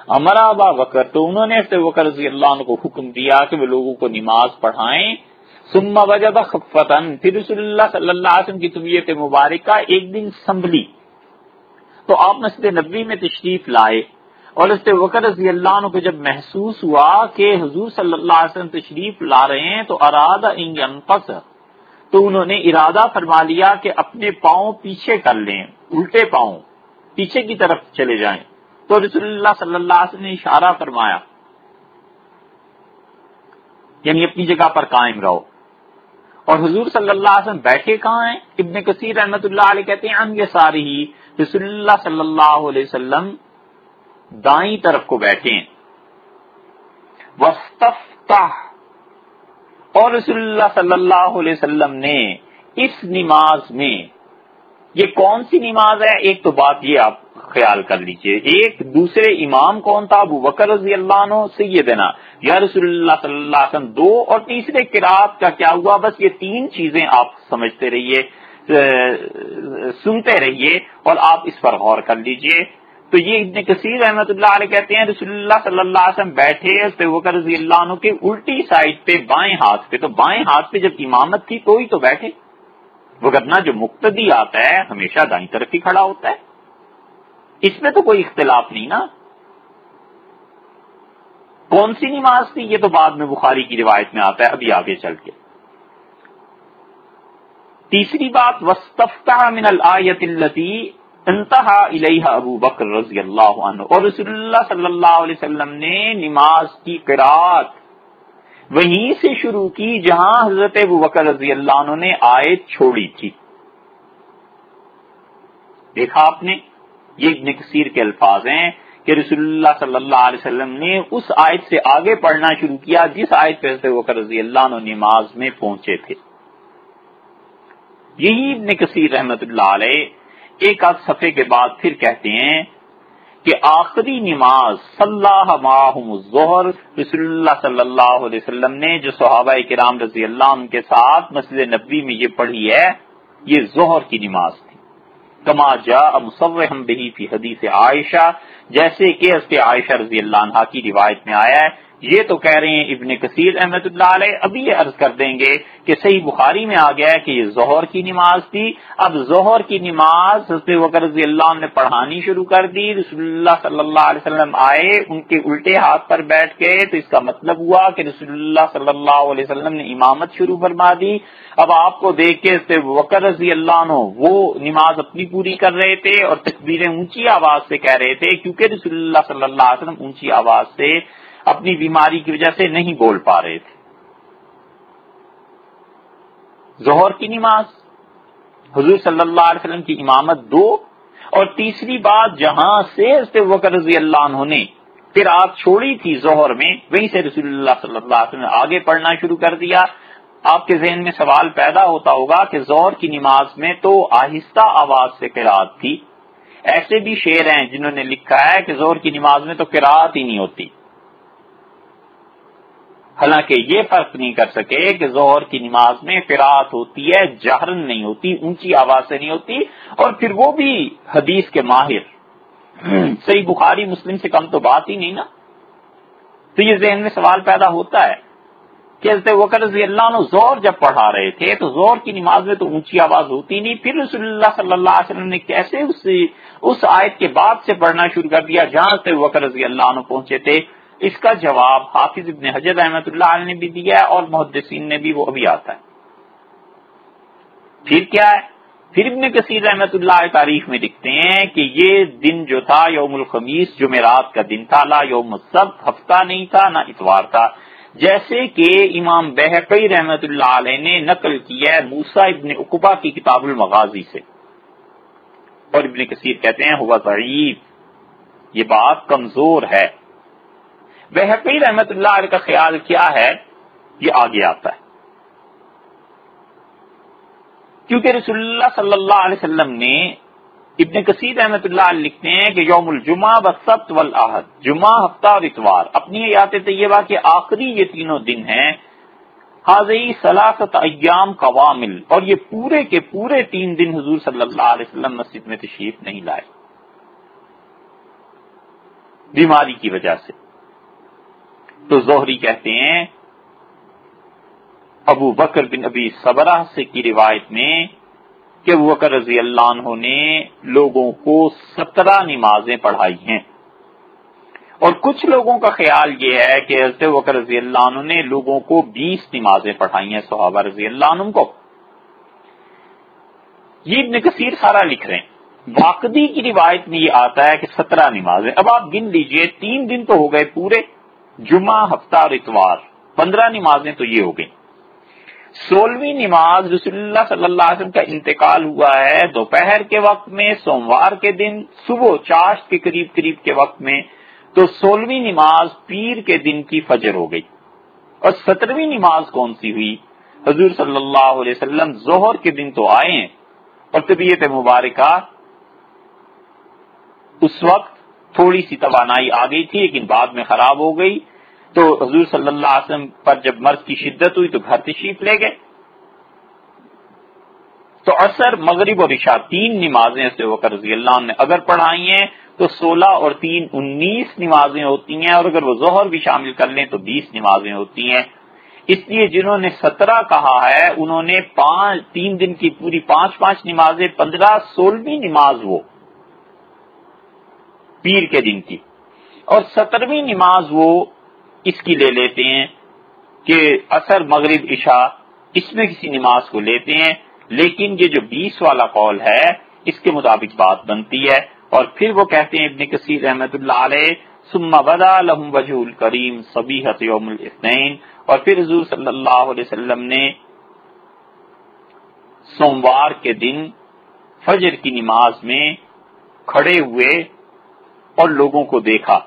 امرا با وکر تو انہوں نے وکر رضی اللہ عنہ کو حکم دیا کہ وہ لوگوں کو نماز پڑھائیں۔ سما وجب خفتن پھر رسول اللہ صلی اللہ علیہ وسلم کی طبیعت مبارکہ ایک دن سنبھلی۔ تو آپ مسجد نبی میں تشریف لائے اور اس وکر رضی اللہ عنہ کو جب محسوس ہوا کہ حضور صلی اللہ علیہ وسلم تشریف لا رہے ہیں، تو ارادہ انفس تو انہوں نے ارادہ فرما لیا کہ اپنے پاؤں پیچھے کر لیں، الٹے پاؤں، پیچھے کی طرف چلے جائیں۔ تو رسول اللہ صلی اللہ علیہ وسلم نے اشارہ فرمایا یعنی اپنی جگہ پر قائم رہو۔ اور حضور صلی اللہ علیہ وسلم بیٹھے کہاں ہیں؟ ابن کثیر رحمت اللہ علیہ کہتے ہیں یہ ساری ہی رسول اللہ صلی اللہ علیہ وسلم دائیں طرف کو بیٹھے ہیں۔ اور رسول اللہ صلی اللہ علیہ وسلم نے اس نماز میں، یہ کون سی نماز ہے؟ ایک تو بات یہ آپ خیال کر لیجیے، ایک دوسرے امام کون تھا؟ ابو بکر رضی اللہ عنہ، سیدنا، یا رسول اللہ صلی اللہ علیہ وسلم، دو اور تیسرے کراط کا کیا ہوا؟ بس یہ تین چیزیں آپ سمجھتے رہیے سنتے رہیے اور آپ اس پر غور کر لیجیے۔ تو یہ ابن کثیر رحمت اللہ علیہ کہتے ہیں، رسول اللہ صلی اللہ علیہ وسلم بیٹھے وہ رضی اللہ عنہ کے الٹی سائڈ پہ، بائیں ہاتھ پہ۔ تو بائیں ہاتھ پہ جب امامت تھی تو ہی تو بیٹھے۔ وہ کرنا جو مقتدی آتا ہے، ہمیشہ دائیں طرف ہی کھڑا ہوتا ہے۔ اس میں تو کوئی اختلاف نہیں نا۔ کون سی نماز تھی؟ یہ تو بعد میں بخاری کی روایت میں آتا ہے، ابھی آگے چل کے۔ تیسری بات وسطہ من الآیت التی انتہا الیہ ابو بکر رضی اللہ عنہ، اور رسول اللہ صلی اللہ علیہ وسلم نے نماز کی قرآت وہیں سے شروع کی، جہاں حضرت ابو بکر رضی اللہ عنہ نے آیت چھوڑی تھی۔ دیکھا آپ نے، یہ ابن کثیر کے الفاظ ہیں کہ رسول اللہ صلی اللہ علیہ وسلم نے اس آیت سے آگے پڑھنا شروع کیا، جس آیت پہ حضرت بکر رضی اللہ عنہ نماز میں پہنچے تھے۔ یہی ابن کثیر رحمت اللہ علیہ ایک آدھ صفحے کے بعد پھر کہتے ہیں کہ آخری نماز صلاح ماہم ظہر رسول اللہ صلی اللہ علیہ وسلم نے جو صحابہ کرام رضی اللہ عنہ کے ساتھ مسجد نبی میں یہ پڑھی ہے، یہ ظہر کی نماز تھی۔ کما جا بہی فی حدیث عائشہ، جیسے کہ حضرت عائشہ رضی اللہ عنہ کی روایت میں آیا ہے یہ تو کہہ رہے ہیں ابن کثیر احمد اللہ علیہ، ابھی یہ عرض کر دیں گے کہ صحیح بخاری میں آ گیا ہے کہ یہ ظہر کی نماز تھی۔ اب ظہر کی نماز حضرت رضی اللہ نے پڑھانی شروع کر دی، رسول اللہ صلی اللہ علیہ وسلم آئے، ان کے الٹے ہاتھ پر بیٹھ گئے۔ تو اس کا مطلب ہوا کہ رسول اللہ صلی اللہ علیہ وسلم نے امامت شروع فرما دی۔ اب آپ کو دیکھ کے وکر رضی اللہ عنہ وہ نماز اپنی پوری کر رہے تھے اور تقبیریں اونچی آواز سے کہہ رہے تھے، کیونکہ رسول اللہ صلی اللہ علیہ وسلم اونچی آواز سے اپنی بیماری کی وجہ سے نہیں بول پا رہے تھے۔ ظہر کی نماز، حضور صلی اللہ علیہ وسلم کی امامت دو، اور تیسری بات جہاں سے وکر رضی اللہ عنہ نے پھر آپ چھوڑی تھی ظہر میں، وہیں سے رسول اللہ صلی اللہ علیہ وسلم نے آگے پڑھنا شروع کر دیا۔ آپ کے ذہن میں سوال پیدا ہوتا ہوگا کہ زور کی نماز میں تو آہستہ آواز سے قرآت تھی۔ ایسے بھی شعر ہیں جنہوں نے لکھا ہے کہ زور کی نماز میں تو قرآت ہی نہیں ہوتی۔ حالانکہ یہ فرق نہیں کر سکے کہ زہر کی نماز میں قرآت ہوتی ہے، جہرن نہیں ہوتی، اونچی آواز سے نہیں ہوتی، اور پھر وہ بھی حدیث کے ماہر۔ صحیح بخاری مسلم سے کم تو بات ہی نہیں نا؟ تو یہ ذہن میں سوال پیدا ہوتا ہے کہ حضرت وکر رضی اللہ عنہ زور جب پڑھا رہے تھے، تو زور کی نماز میں تو اونچی آواز ہوتی نہیں، پھر رسول اللہ صلی اللہ علیہ وسلم نے کیسے اس اس آیت کے بعد سے پڑھنا شروع کر دیا جہاں سے وکر رضی اللہ عنہ پہنچے تھے؟ اس کا جواب حافظ ابن حجر احمد اللہ علیہ نے بھی دیا ہے اور محدثین نے بھی وہ ابھی آتا ہے۔ پھر کیا ہے؟ پھر ابن کثیر رحمت اللہ تاریخ میں لکھتے ہیں کہ یہ دن جو تھا، یوم الخمیس، جمعرات کا دن تھا، لا یوم سب ہفتہ نہیں تھا، نہ اتوار تھا۔ جیسے کہ امام بحقی رحمت اللہ علیہ نے نقل کیا ہے موسا ابن اقبا کی کتاب المغازی سے۔ اور ابن کثیر کہتے ہیں، ہوا ضعیف، یہ بات کمزور ہے۔ بحقی رحمت اللہ علیہ کا خیال کیا ہے؟ یہ آگے آتا ہے۔ کیونکہ رسول اللہ صلی اللہ علیہ وسلم نے ابن کثیر احمد اللہ علیہ لکھتے ہیں کہ یوم الجمعہ بسط والآحد جمعہ، ہفتہ اور اتوار۔ اپنی یاد طیبہ کے آخری یہ تینوں دن ہیں۔ حاضری سلاست ایام قوامل۔ اور یہ پورے کے پورے تین دن حضور صلی اللہ علیہ وسلم مسجد میں تشریف نہیں لائے۔ بیماری کی وجہ سے۔ تو زہری کہتے ہیں، ابو بکر بن ابی صبرہ سے کی روایت میں کہ ابو وکر رضی اللہ عنہ نے لوگوں کو سترہ نمازیں پڑھائی ہیں۔ اور کچھ لوگوں کا خیال یہ ہے کہ حضرت وکر رضی اللہ عنہ نے لوگوں کو بیس نمازیں پڑھائی ہیں، صحابہ رضی اللہ عنہ کو۔ یہ ابن کثیر سارا لکھ رہے ہیں۔ باقدی کی روایت میں یہ آتا ہے کہ سترہ نمازیں۔ اب آپ گن لیجیے، تین دن تو ہو گئے پورے۔ جمعہ، ہفتہ اور اتوار۔ پندرہ نمازیں تو یہ ہو گئی سولہویں نماز رسول اللہ صلی اللہ علیہ وسلم کا انتقال ہوا ہے دوپہر کے وقت میں، سوموار کے دن، صبح چاش کے قریب قریب کے وقت میں۔ تو سولہویں نماز پیر کے دن کی فجر ہو گئی۔ اور سترویں نماز کون سی ہوئی؟ حضور صلی اللہ علیہ وسلم ظہر کے دن تو آئے ہیں۔ اور طبیعت مبارکہ، اس وقت تھوڑی سی توانائی آ گئی تھی، لیکن بعد میں خراب ہو گئی۔ تو حضور صلی اللہ علیہ وسلم پر جب مرض کی شدت ہوئی تو گھر تشریف لے گئے۔ تو اثر مغرب اور عشاء تین نمازیں سے وکر رضی اللہ عنہ نے اگر پڑھائی ہیں تو سولہ اور تین انیس نمازیں ہوتی ہیں، اور اگر وہ ظہر بھی شامل کر لیں تو بیس نمازیں ہوتی ہیں۔ اس لیے جنہوں نے سترہ کہا ہے، انہوں نے پانچ، تین دن کی پوری پانچ پانچ نمازیں، پندرہ سولہویں نماز وہ۔ پیر کے دن کی۔ اور سترویں نماز وہ اس کی لے لیتے ہیں کہ اثر مغرب، عشاء اس میں کسی نماز کو لیتے ہیں، لیکن یہ جو بیس والا قول ہے، اس کے مطابق بات بنتی ہے۔ اور پھر وہ کہتے ہیں، ابن کثیر احمد اللہ علیہ سما بدا لہم وجہ الکریم سبی یوم الاثنین۔ اور پھر حضور صلی اللہ علیہ وسلم نے سوموار کے دن فجر کی نماز میں کھڑے ہوئے اور لوگوں کو دیکھا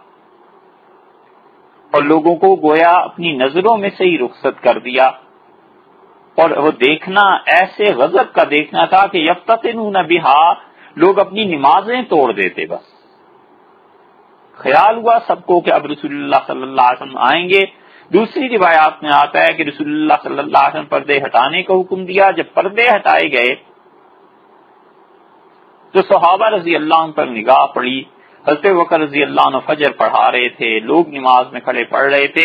اور لوگوں کو گویا اپنی نظروں میں سے ہی رخصت کر دیا اور وہ دیکھنا ایسے غضب کا دیکھنا تھا کہ یب بہا، لوگ اپنی نمازیں توڑ دیتے بس۔ خیال ہوا سب کو کہ اب رسول اللہ صلی اللہ علیہ وسلم آئیں گے۔ دوسری روایات میں آتا ہے کہ رسول اللہ صلی اللہ علیہ وسلم پردے ہٹانے کا حکم دیا۔ جب پردے ہٹائے گئے تو صحابہ رضی اللہ عنہ پر نگاہ پڑی۔ حضرت وکر رضی اللہ عنہ فجر پڑھا رہے تھے، لوگ نماز میں کھڑے پڑھ رہے تھے۔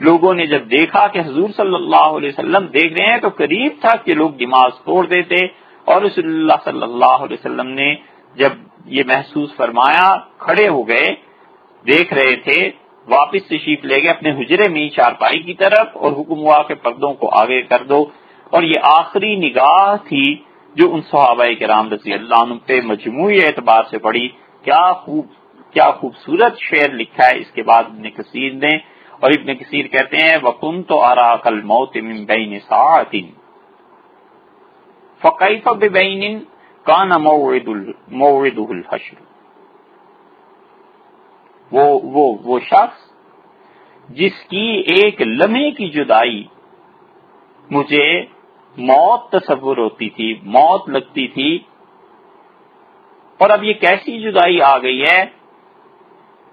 لوگوں نے جب دیکھا کہ حضور صلی اللہ علیہ وسلم دیکھ رہے ہیں تو قریب تھا کہ لوگ نماز توڑ دیتے۔ اور رسول اللہ صلی اللہ علیہ وسلم نے جب یہ محسوس فرمایا، کھڑے ہو گئے، دیکھ رہے تھے، واپس تشریف لے گئے اپنے حجرے میں چارپائی کی طرف اور حکم ہوا کے پردوں کو آگے کر دو۔ اور یہ آخری نگاہ تھی جو ان صحابہ کرام رضی اللہ عنہ پہ مجموعی اعتبار سے پڑی۔ کیا خوب، کیا خوبصورت شعر لکھا ہے، اس کے بعد ابن کثیر نے۔ اور ابن کثیر کہتے ہیں وکن تو آرا کل موت بین ساعتن فقیف بین کان موعد موعد الحشر۔ وہ وہ وہ شخص جس کی ایک لمحے کی جدائی مجھے موت تصور ہوتی تھی، موت لگتی تھی۔ اور اب یہ کیسی جدائی آ گئی ہے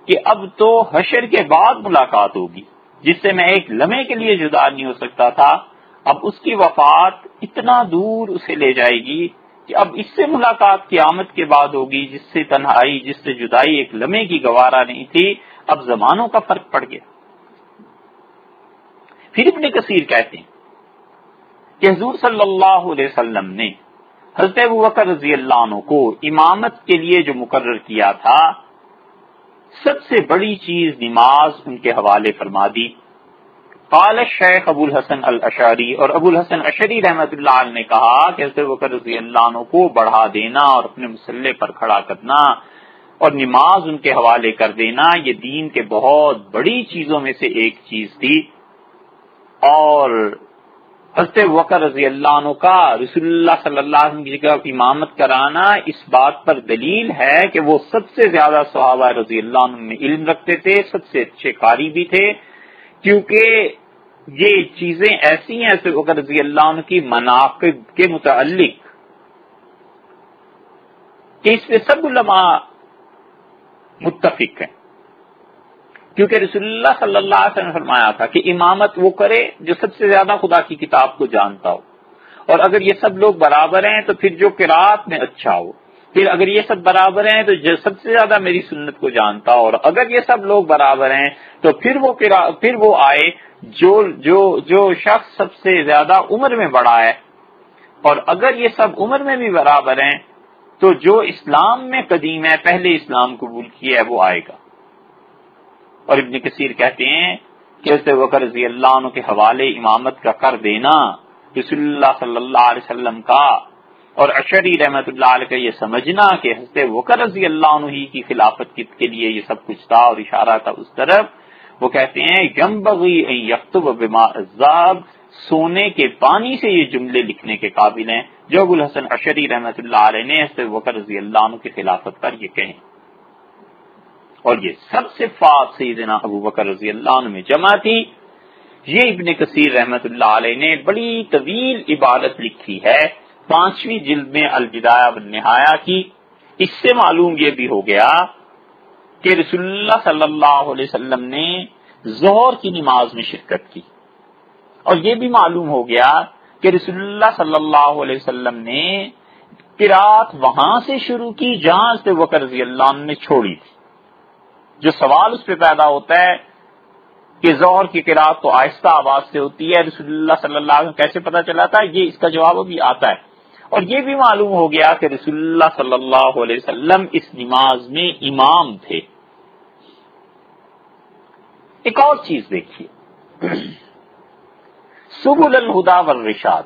کہ اب تو حشر کے بعد ملاقات ہوگی، جس سے میں ایک لمحے کے لیے جدا نہیں ہو سکتا تھا۔ اب اس کی وفات اتنا دور اسے لے جائے گی کہ اب اس سے ملاقات کی آمد کے بعد ہوگی، جس سے تنہائی، جس سے جدائی ایک لمحے کی گوارا نہیں تھی، اب زمانوں کا فرق پڑ گیا۔ پھر ابن کثیر کہتے ہیں کہ حضور صلی اللہ علیہ وسلم نے حضرت بکر رضی اللہ عنہ کو امامت کے لیے جو مقرر کیا تھا، سب سے بڑی چیز نماز ان کے حوالے فرما دی۔ قال شیخ ابو الحسن الاشاری اور ابو الحسن اشری رحمت اللہ علیہ نے کہا کہ حضرت بکر رضی اللہ عنہ کو بڑھا دینا اور اپنے مسلح پر کھڑا کرنا اور نماز ان کے حوالے کر دینا، یہ دین کے بہت بڑی چیزوں میں سے ایک چیز تھی۔ اور حضرت وقر رضی اللہ عنہ کا رسول اللہ صلی اللہ علیہ وسلم کی جگہ امامت کرانا اس بات پر دلیل ہے کہ وہ سب سے زیادہ صحابہ رضی اللہ عنہ میں علم رکھتے تھے، سب سے اچھے قاری بھی تھے، کیونکہ یہ چیزیں ایسی ہیں حضرت وقر رضی اللہ عنہ کی مناقب کے متعلق کہ اس پہ سب علماء متفق ہیں۔ کیونکہ رسول اللہ صلی اللہ علیہ وسلم نے فرمایا تھا کہ امامت وہ کرے جو سب سے زیادہ خدا کی کتاب کو جانتا ہو۔ اور اگر یہ سب لوگ برابر ہیں تو پھر جو کراط میں اچھا ہو۔ پھر اگر یہ سب برابر ہیں تو جو سب سے زیادہ میری سنت کو جانتا ہو۔ اور اگر یہ سب لوگ برابر ہیں تو پھر وہ پھر وہ آئے جو جو جو شخص سب سے زیادہ عمر میں بڑا ہے۔ اور اگر یہ سب عمر میں بھی برابر ہیں تو جو اسلام میں قدیم ہے، پہلے اسلام قبول کیا ہے وہ آئے گا۔ اور ابن کثیر کہتے ہیں کہ حضرت وکر رضی اللہ عنہ کے حوالے امامت کا کر دینا رسول اللہ صلی اللہ علیہ وسلم کا اور اشری رحمت اللہ علیہ کا یہ سمجھنا کہ حضرت وکر رضی اللہ عنہ ہی کی خلافت کے لیے یہ سب کچھ تھا اور اشارہ تھا اس طرف۔ وہ کہتے ہیں یم بغی یختب بما عذاب سونے کے پانی سے یہ جملے لکھنے کے قابل ہیں۔ جو ابو الحسن اشری رحمت اللہ علیہ نے حضرت وکر رضی اللہ عنہ کی خلافت پر یہ کہیں۔ اور یہ سب سے فاط سیدنا ابو بکر رضی اللہ عنہ میں جمع تھی۔ یہ ابن کثیر رحمت اللہ علیہ نے بڑی طویل عبادت لکھی ہے۔ پانچویں جلد میں الوداع نہایا کی۔ اس سے معلوم یہ بھی ہو گیا کہ رسول اللہ صلی اللہ علیہ وسلم نے زہر کی نماز میں شرکت کی۔ اور یہ بھی معلوم ہو گیا کہ رسول اللہ صلی اللہ علیہ وسلم نے قرات وہاں سے شروع کی جہاں سے وکر رضی اللہ عنہ نے چھوڑی تھی۔ جو سوال اس پہ پیدا ہوتا ہے کہ زہر کی قرآت تو آہستہ آواز سے ہوتی ہے، رسول اللہ صلی اللہ علیہ وسلم کیسے پتا چلا تھا؟ یہ اس کا جواب بھی آتا ہے۔ اور یہ بھی معلوم ہو گیا کہ رسول اللہ صلی اللہ علیہ وسلم اس نماز میں امام تھے۔ ایک اور چیز دیکھیے۔ سبل الہدا والرشاد۔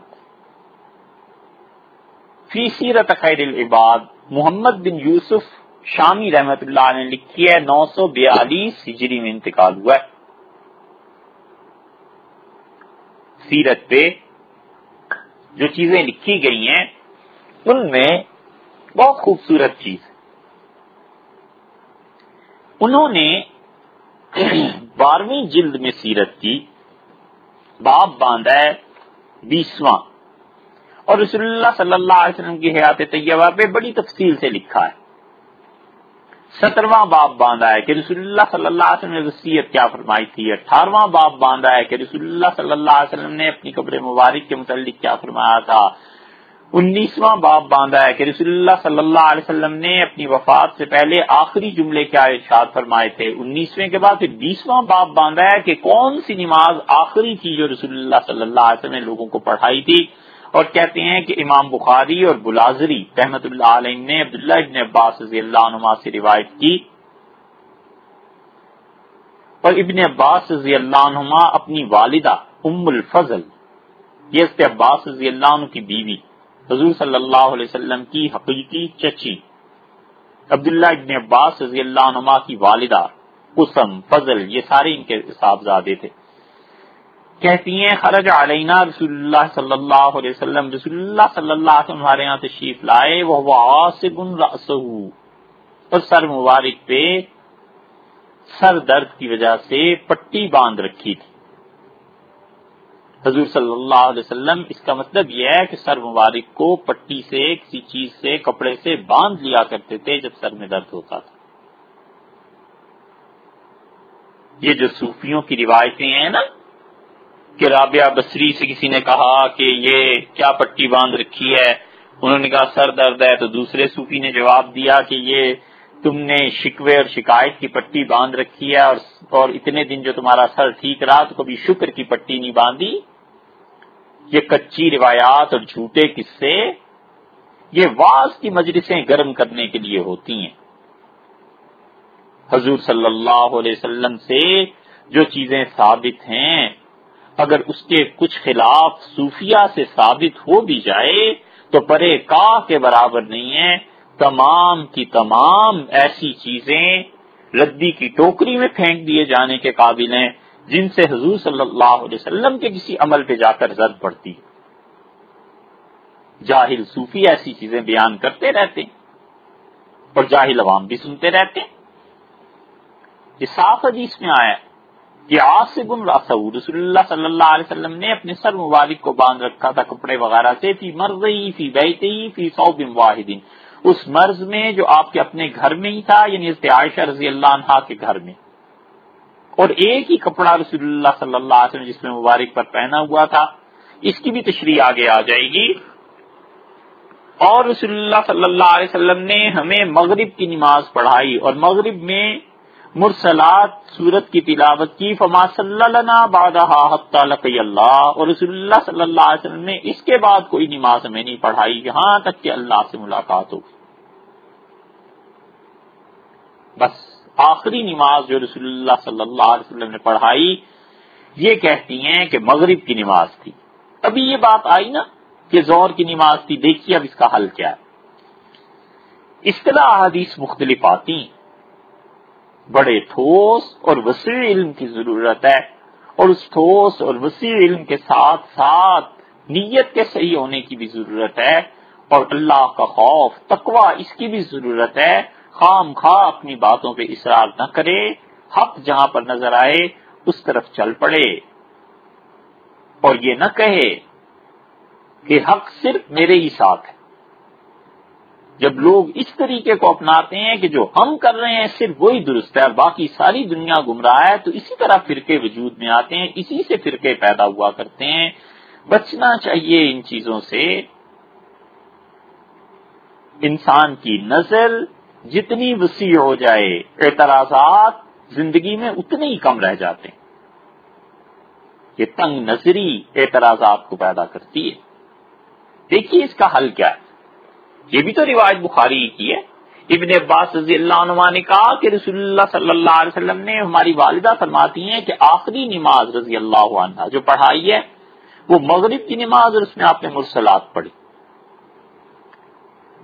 فی سیرت خیر العباد۔ محمد بن یوسف شامی رحمت اللہ نے لکھی ہے، نو سو بیالیس ہجری میں انتقال ہوا ہے۔ سیرت پہ جو چیزیں لکھی گئی ہیں، ان میں بہت خوبصورت چیز انہوں نے بارہویں جلد میں سیرت کی، باب باندھا ہے بیسواں۔ اور رسول اللہ صلی اللہ علیہ وسلم کی حیات طیبہ پہ بڑی تفصیل سے لکھا ہے۔ سترواں باب باندھا ہے کہ رسول اللہ صلی اللہ علیہ وسلم نے وصیت کیا فرمائی تھی اٹھارہواں باب باندھا ہے کہ رسول اللہ صلی اللہ علیہ وسلم نے اپنی قبر مبارک کے متعلق کیا فرمایا تھا۔ انیسواں باب باندھا ہے کہ رسول اللہ صلی اللہ علیہ وسلم نے اپنی وفات سے پہلے آخری جملے کیا ارشاد فرمائے تھے۔ انیسویں کے بعد پھر بیسواں باب باندھا ہے کہ کون سی نماز آخری تھی جو رسول اللہ صلی اللہ علیہ وسلم نے لوگوں کو پڑھائی تھی؟ اور کہتے ہیں کہ امام بخاری اور بلازری رحمت اللہ علیہ نے عبداللہ ابن عباس رضی اللہ عنہ سے روایت کی اور ابن عباس رضی اللہ عنہ اپنی والدہ ام الفضل، یہ عباس رضی اللہ عنہ کی بیوی، حضور صلی اللہ علیہ وسلم کی حقیقی چچی۔ عبداللہ ابن عباس رضی اللہ عنہ کی والدہ قسم فضل، یہ سارے ان کے صاحبزادے تھے کہتی ہیں، خرج علینا رسول اللہ صلی اللہ علیہ وسلم، رسول اللہ صلی اللہ علیہ وسلم ہمارے یہاں تشریف لائے وہ عاصب رأسہ اور سر مبارک پہ سر درد کی وجہ سے پٹی باندھ رکھی تھی۔ حضور صلی اللہ علیہ وسلم، اس کا مطلب یہ ہے کہ سر مبارک کو پٹی سے، کسی چیز سے، کپڑے سے باندھ لیا کرتے تھے جب سر میں درد ہوتا تھا۔ یہ جو صوفیوں کی روایتیں ہیں نا کہ رابعہ بصری سے کسی نے کہا کہ یہ کیا پٹی باندھ رکھی ہے؟ انہوں نے کہا، سر درد ہے۔ تو دوسرے صوفی نے جواب دیا کہ یہ تم نے شکوے اور شکایت کی پٹی باندھ رکھی ہے اور اتنے دن جو تمہارا سر ٹھیک رہا، تو کبھی شکر کی پٹی نہیں باندھی۔ یہ کچی روایات اور جھوٹے قصے، یہ واس کی مجلسیں گرم کرنے کے لیے ہوتی ہیں۔ حضور صلی اللہ علیہ وسلم سے جو چیزیں ثابت ہیں اگر اس کے کچھ خلاف صوفیہ سے ثابت ہو بھی جائے، تو پرے کا کے برابر نہیں ہے۔ تمام کی تمام ایسی چیزیں ردی کی ٹوکری میں پھینک دیے جانے کے قابل ہیں، جن سے حضور صلی اللہ علیہ وسلم کے کسی عمل پہ جا کر زد پڑتی جاہل صوفی ایسی چیزیں بیان کرتے رہتے ہیں اور جاہل عوام بھی سنتے رہتے ہیں۔ یہ صاف حدیث میں آیا کہ آصب راسو رسول اللہ صلی اللہ علیہ وسلم نے اپنے سر مبارک کو باندھ رکھا تھا، کپڑے وغیرہ سے۔ فی مرضی فی بیتی فی صوب واحد۔ اس مرض میں جو آپ کے اپنے گھر میں ہی تھا یعنی عائشہ رضی اللہ عنہ کے گھر میں۔ اور ایک ہی کپڑا رسول اللہ صلی اللہ علیہ وسلم جس میں مبارک پر پہنا ہوا تھا، اس کی بھی تشریح آگے آ جائے گی۔ اور رسول اللہ صلی اللہ علیہ وسلم نے ہمیں مغرب کی نماز پڑھائی۔ اور مغرب میں مرسلات سورت کی تلاوت کی، فما صلی اللہ اللہ اور رسول اللہ صلی اللہ علیہ وسلم نے اس کے بعد کوئی نماز ہمیں نہیں پڑھائی، یہاں تک کہ اللہ سے ملاقات ہو۔ بس آخری نماز جو رسول اللہ صلی اللہ علیہ وسلم نے پڑھائی، یہ کہتی ہیں کہ مغرب کی نماز تھی۔ ابھی یہ بات آئی نا کہ زور کی نماز تھی، دیکھیے اب اس کا حل کیا ہے۔ اصطلاح حدیث مختلف آتی ہیں۔ بڑے ٹھوس اور وسیع علم کی ضرورت ہے اور اس ٹھوس اور وسیع علم کے ساتھ ساتھ نیت کے صحیح ہونے کی بھی ضرورت ہے اور اللہ کا خوف تقوا اس کی بھی ضرورت ہے۔ خام خواہ اپنی باتوں پہ اصرار نہ کرے، حق جہاں پر نظر آئے، اس طرف چل پڑے۔ اور یہ نہ کہے کہ حق صرف میرے ہی ساتھ ہے۔ جب لوگ اس طریقے کو اپناتے ہیں کہ جو ہم کر رہے ہیں صرف وہی درست ہے اور باقی ساری دنیا گمراہ ہے، تو اسی طرح فرقے وجود میں آتے ہیں، اسی سے فرقے پیدا ہوا کرتے ہیں۔ بچنا چاہیے ان چیزوں سے۔ انسان کی نظر جتنی وسیع ہو جائے، اعتراضات زندگی میں اتنے ہی کم رہ جاتے ہیں۔ یہ تنگ نظری اعتراضات کو پیدا کرتی ہے۔ دیکھیے اس کا حل کیا ہے۔ یہ بھی تو روایت بخاری کی ہے۔ ابن عباس رضی اللہ عنہ نے کہا کہ رسول اللہ صلی اللہ علیہ وسلم نے ہماری والدہ فرماتی ہیں کہ آخری نماز رضی اللہ عنہ جو پڑھائی ہے، وہ مغرب کی نماز اور اس میں آپ نے مرسلات پڑھی۔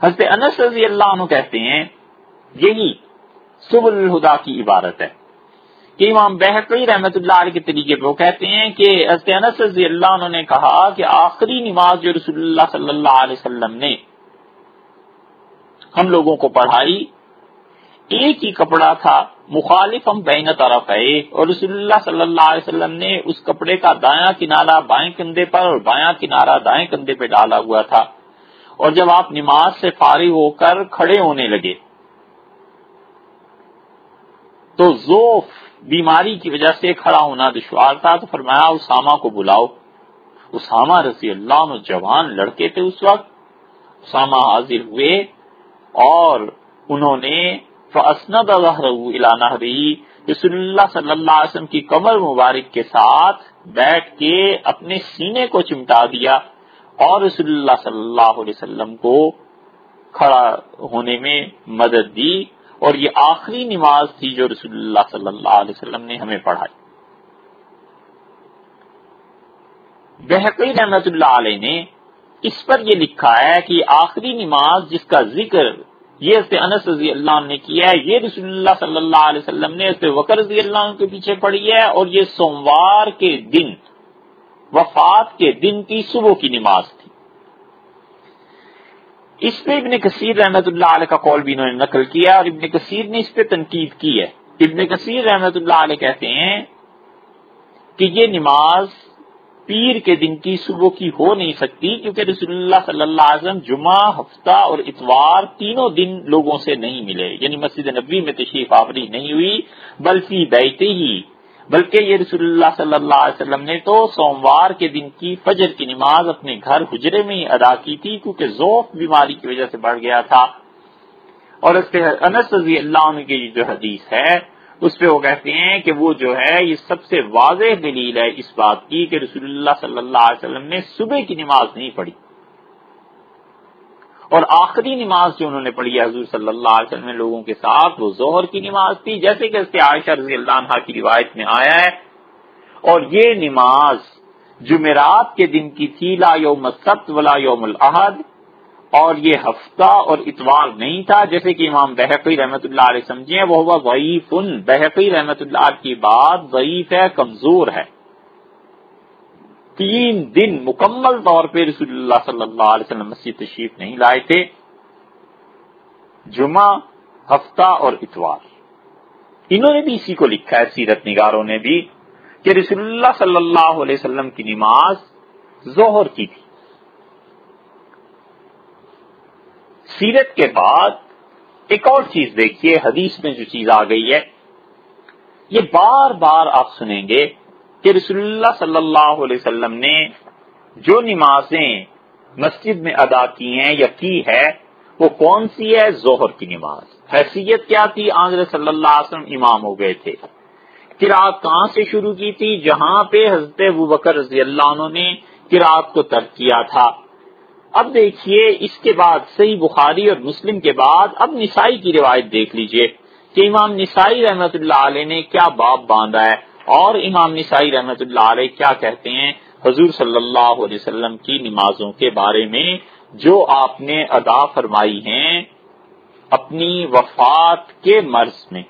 حضرت انس رضی اللہ عنہ کہتے ہیں، یہی سب الہدا کی عبارت ہے۔ کہ امام بحقی رحمت اللہ علیہ کے طریقے پہ وہ کہتے ہیں کہ حضرت انس رضی اللہ عنہ نے کہا کہ آخری نماز جو رسول اللہ صلی اللہ علیہ وسلم نے ہم لوگوں کو پڑھائی۔ ایک ہی کپڑا تھا، مخالف ہم بین طرف ہے۔ اور رسول اللہ صلی اللہ علیہ وسلم نے اس کپڑے کا دایاں کنارہ بائیں کندھے پر اور بایاں کنارہ دائیں کندھے پہ ڈالا ہوا تھا۔ اور جب آپ نماز سے فارغ ہو کر کھڑے ہونے لگے، تو زوف بیماری کی وجہ سے کھڑا ہونا دشوار تھا۔ تو فرمایا، اسامہ کو بلاؤ۔ اسامہ رضی اللہ عنہ جوان لڑکے تھے اس وقت۔ ساما حاضر ہوئے۔ اور انہوں نے فاسند رسول اللہ صلی اللہ علیہ وسلم کی کمر مبارک کے ساتھ بیٹھ کے اپنے سینے کو چمٹا دیا اور رسول اللہ صلی اللہ علیہ وسلم کو کھڑا ہونے میں مدد دی اور یہ آخری نماز تھی جو رسول اللہ صلی اللہ علیہ وسلم نے ہمیں پڑھائی۔ بحقی رحمت اللہ علیہ نے اس پر یہ لکھا ہے کہ آخری نماز جس کا ذکر یہ انس رضی اللہ عنہ نے کیا ہے، یہ رسول اللہ صلی اللہ علیہ وسلم نے وکر رضی اللہ عنہ کے پیچھے پڑھی ہے اور یہ سوموار کے دن، وفات کے دن کی صبح کی نماز تھی۔ اس پہ ابن کثیر رحمت اللہ علیہ کا قول بھی انہوں نے نقل کیا اور ابن کثیر نے اس پہ تنقید کی ہے۔ ابن کثیر رحمت اللہ علیہ کہتے ہیں کہ یہ نماز پیر کے دن کی صبح کی ہو نہیں سکتی کیونکہ رسول اللہ صلی اللہ علیہ وسلم جمعہ، ہفتہ اور اتوار تینوں دن لوگوں سے نہیں ملے۔ یعنی مسجد نبی میں تشریف آوری نہیں ہوئی، بلکہ بیتے ہی۔ بلکہ یہ رسول اللہ صلی اللہ علیہ وسلم نے تو سوموار کے دن کی فجر کی نماز اپنے گھر حجرے میں ہی ادا کی تھی کیونکہ ذوق بیماری کی وجہ سے بڑھ گیا تھا۔ اور اس پہ انس رضی اللہ عنہ کی جو حدیث ہے اس پہ وہ کہتے ہیں کہ وہ جو ہے، یہ سب سے واضح دلیل ہے اس بات کی کہ رسول اللہ صلی اللہ علیہ وسلم نے صبح کی نماز نہیں پڑھی۔ اور آخری نماز جو انہوں نے پڑھی ہے، حضور صلی اللہ علیہ وسلم لوگوں کے ساتھ، وہ ظہر کی نماز تھی، جیسے کہ اس کے عائشہ رضی اللہ عنہ کی روایت میں آیا ہے۔ اور یہ نماز جمعرات کے دن کی تھی، لا یوم السبت ولا یوم الاحد اور یہ ہفتہ اور اتوار نہیں تھا، جیسے کہ امام بحقی رحمت اللہ علیہ سمجھے وہ ہوا ضعیف ان بحقی رحمت اللہ کی بات ضعیف ہے، کمزور ہے۔ تین دن مکمل طور پہ رسول اللہ صلی اللہ علیہ وسلم مسجد تشریف نہیں لائے تھے۔ جمعہ، ہفتہ اور اتوار۔ انہوں نے بھی اسی کو لکھا ہے، سیرت نگاروں نے بھی، کہ رسول اللہ صلی اللہ علیہ وسلم کی نماز ظہر کی تھی۔ سیرت کے بعد ایک اور چیز دیکھیے، حدیث میں جو چیز آ گئی ہے، یہ بار بار آپ سنیں گے کہ رسول اللہ صلی اللہ علیہ وسلم نے جو نمازیں مسجد میں ادا کی ہیں یا کی ہے، وہ کون سی ہے؟ ظہر کی نماز۔ حیثیت کیا تھی؟ آنظر صلی اللہ علیہ وسلم امام ہو گئے تھے۔ کراط کہاں سے شروع کی تھی؟ جہاں پہ حضرت بکر رضی اللہ عنہ نے کراط کو ترک کیا تھا۔ اب دیکھیے اس کے بعد صحیح بخاری اور مسلم کے بعد اب نسائی کی روایت دیکھ لیجیے کہ امام نسائی رحمت اللہ علیہ نے کیا باب باندھا ہے اور امام نسائی رحمت اللہ علیہ کیا کہتے ہیں حضور صلی اللہ علیہ وسلم کی نمازوں کے بارے میں جو آپ نے ادا فرمائی ہیں اپنی وفات کے مرض میں۔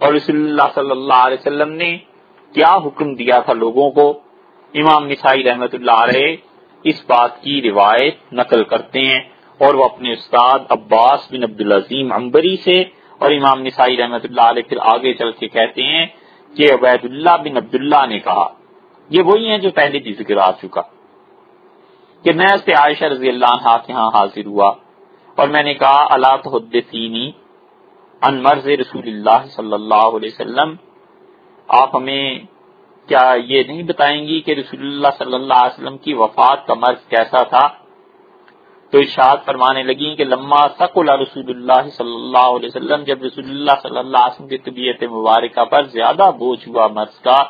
اور رسول اللہ صلی اللہ علیہ وسلم نے کیا حکم دیا تھا لوگوں کو؟ امام نسائی رحمت اللہ علیہ اس بات کی روایت نقل کرتے ہیں اور وہ اپنے استاد عباس بن عبد العظیم امبری سے اور امام نسائی رحمت اللہ علیہ پھر آگے چل کے کہتے ہیں کہ عبید اللہ بن عبداللہ نے کہا، یہ وہی ہیں جو پہلے بھی ذکر آ چکا۔ کہ میں سے عائشہ رضی اللہ عنہ کے ہاں حاضر ہوا اور میں نے کہا اللہ تحدثینی ان مرض رسول اللہ صلی اللہ علیہ وسلم، آپ ہمیں کیا یہ نہیں بتائیں گی کہ رسول اللہ صلی اللہ علیہ وسلم کی وفات کا مرض کیسا تھا؟ تو ارشاد فرمانے لگی کہ لما ثقل رسول اللہ صلی اللہ علیہ وسلم، جب رسول اللہ صلی اللہ علیہ وسلم کی طبیعت مبارکہ پر زیادہ بوجھ ہوا مرض کا،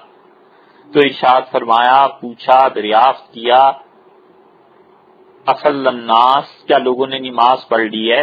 تو ارشاد فرمایا، پوچھا، دریافت کیا، اصل الناس کیا لوگوں نے نماز پڑھ لی ہے؟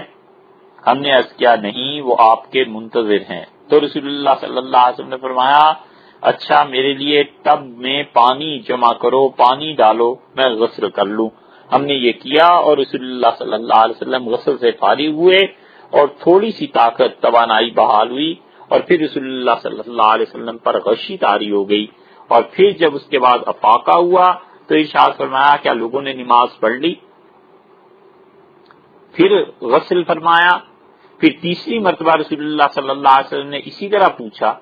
ہم نے عرض کیا، نہیں، وہ آپ کے منتظر ہیں۔ تو رسول اللہ صلی اللہ علیہ وسلم نے فرمایا اچھا میرے لیے ٹب میں پانی جمع کرو، پانی ڈالو، میں غسل کر لوں۔ ہم نے یہ کیا اور رسول اللہ صلی اللہ علیہ وسلم غسل سے فارغ ہوئے اور تھوڑی سی طاقت توانائی بحال ہوئی اور پھر رسول اللہ صلی اللہ علیہ وسلم پر غشی تاری ہو گئی۔ اور پھر جب اس کے بعد افاقہ ہوا تو ارشاد فرمایا کیا لوگوں نے نماز پڑھ لی؟ پھر غسل فرمایا۔ پھر تیسری مرتبہ رسول اللہ صلی اللہ علیہ وسلم نے اسی طرح پوچھا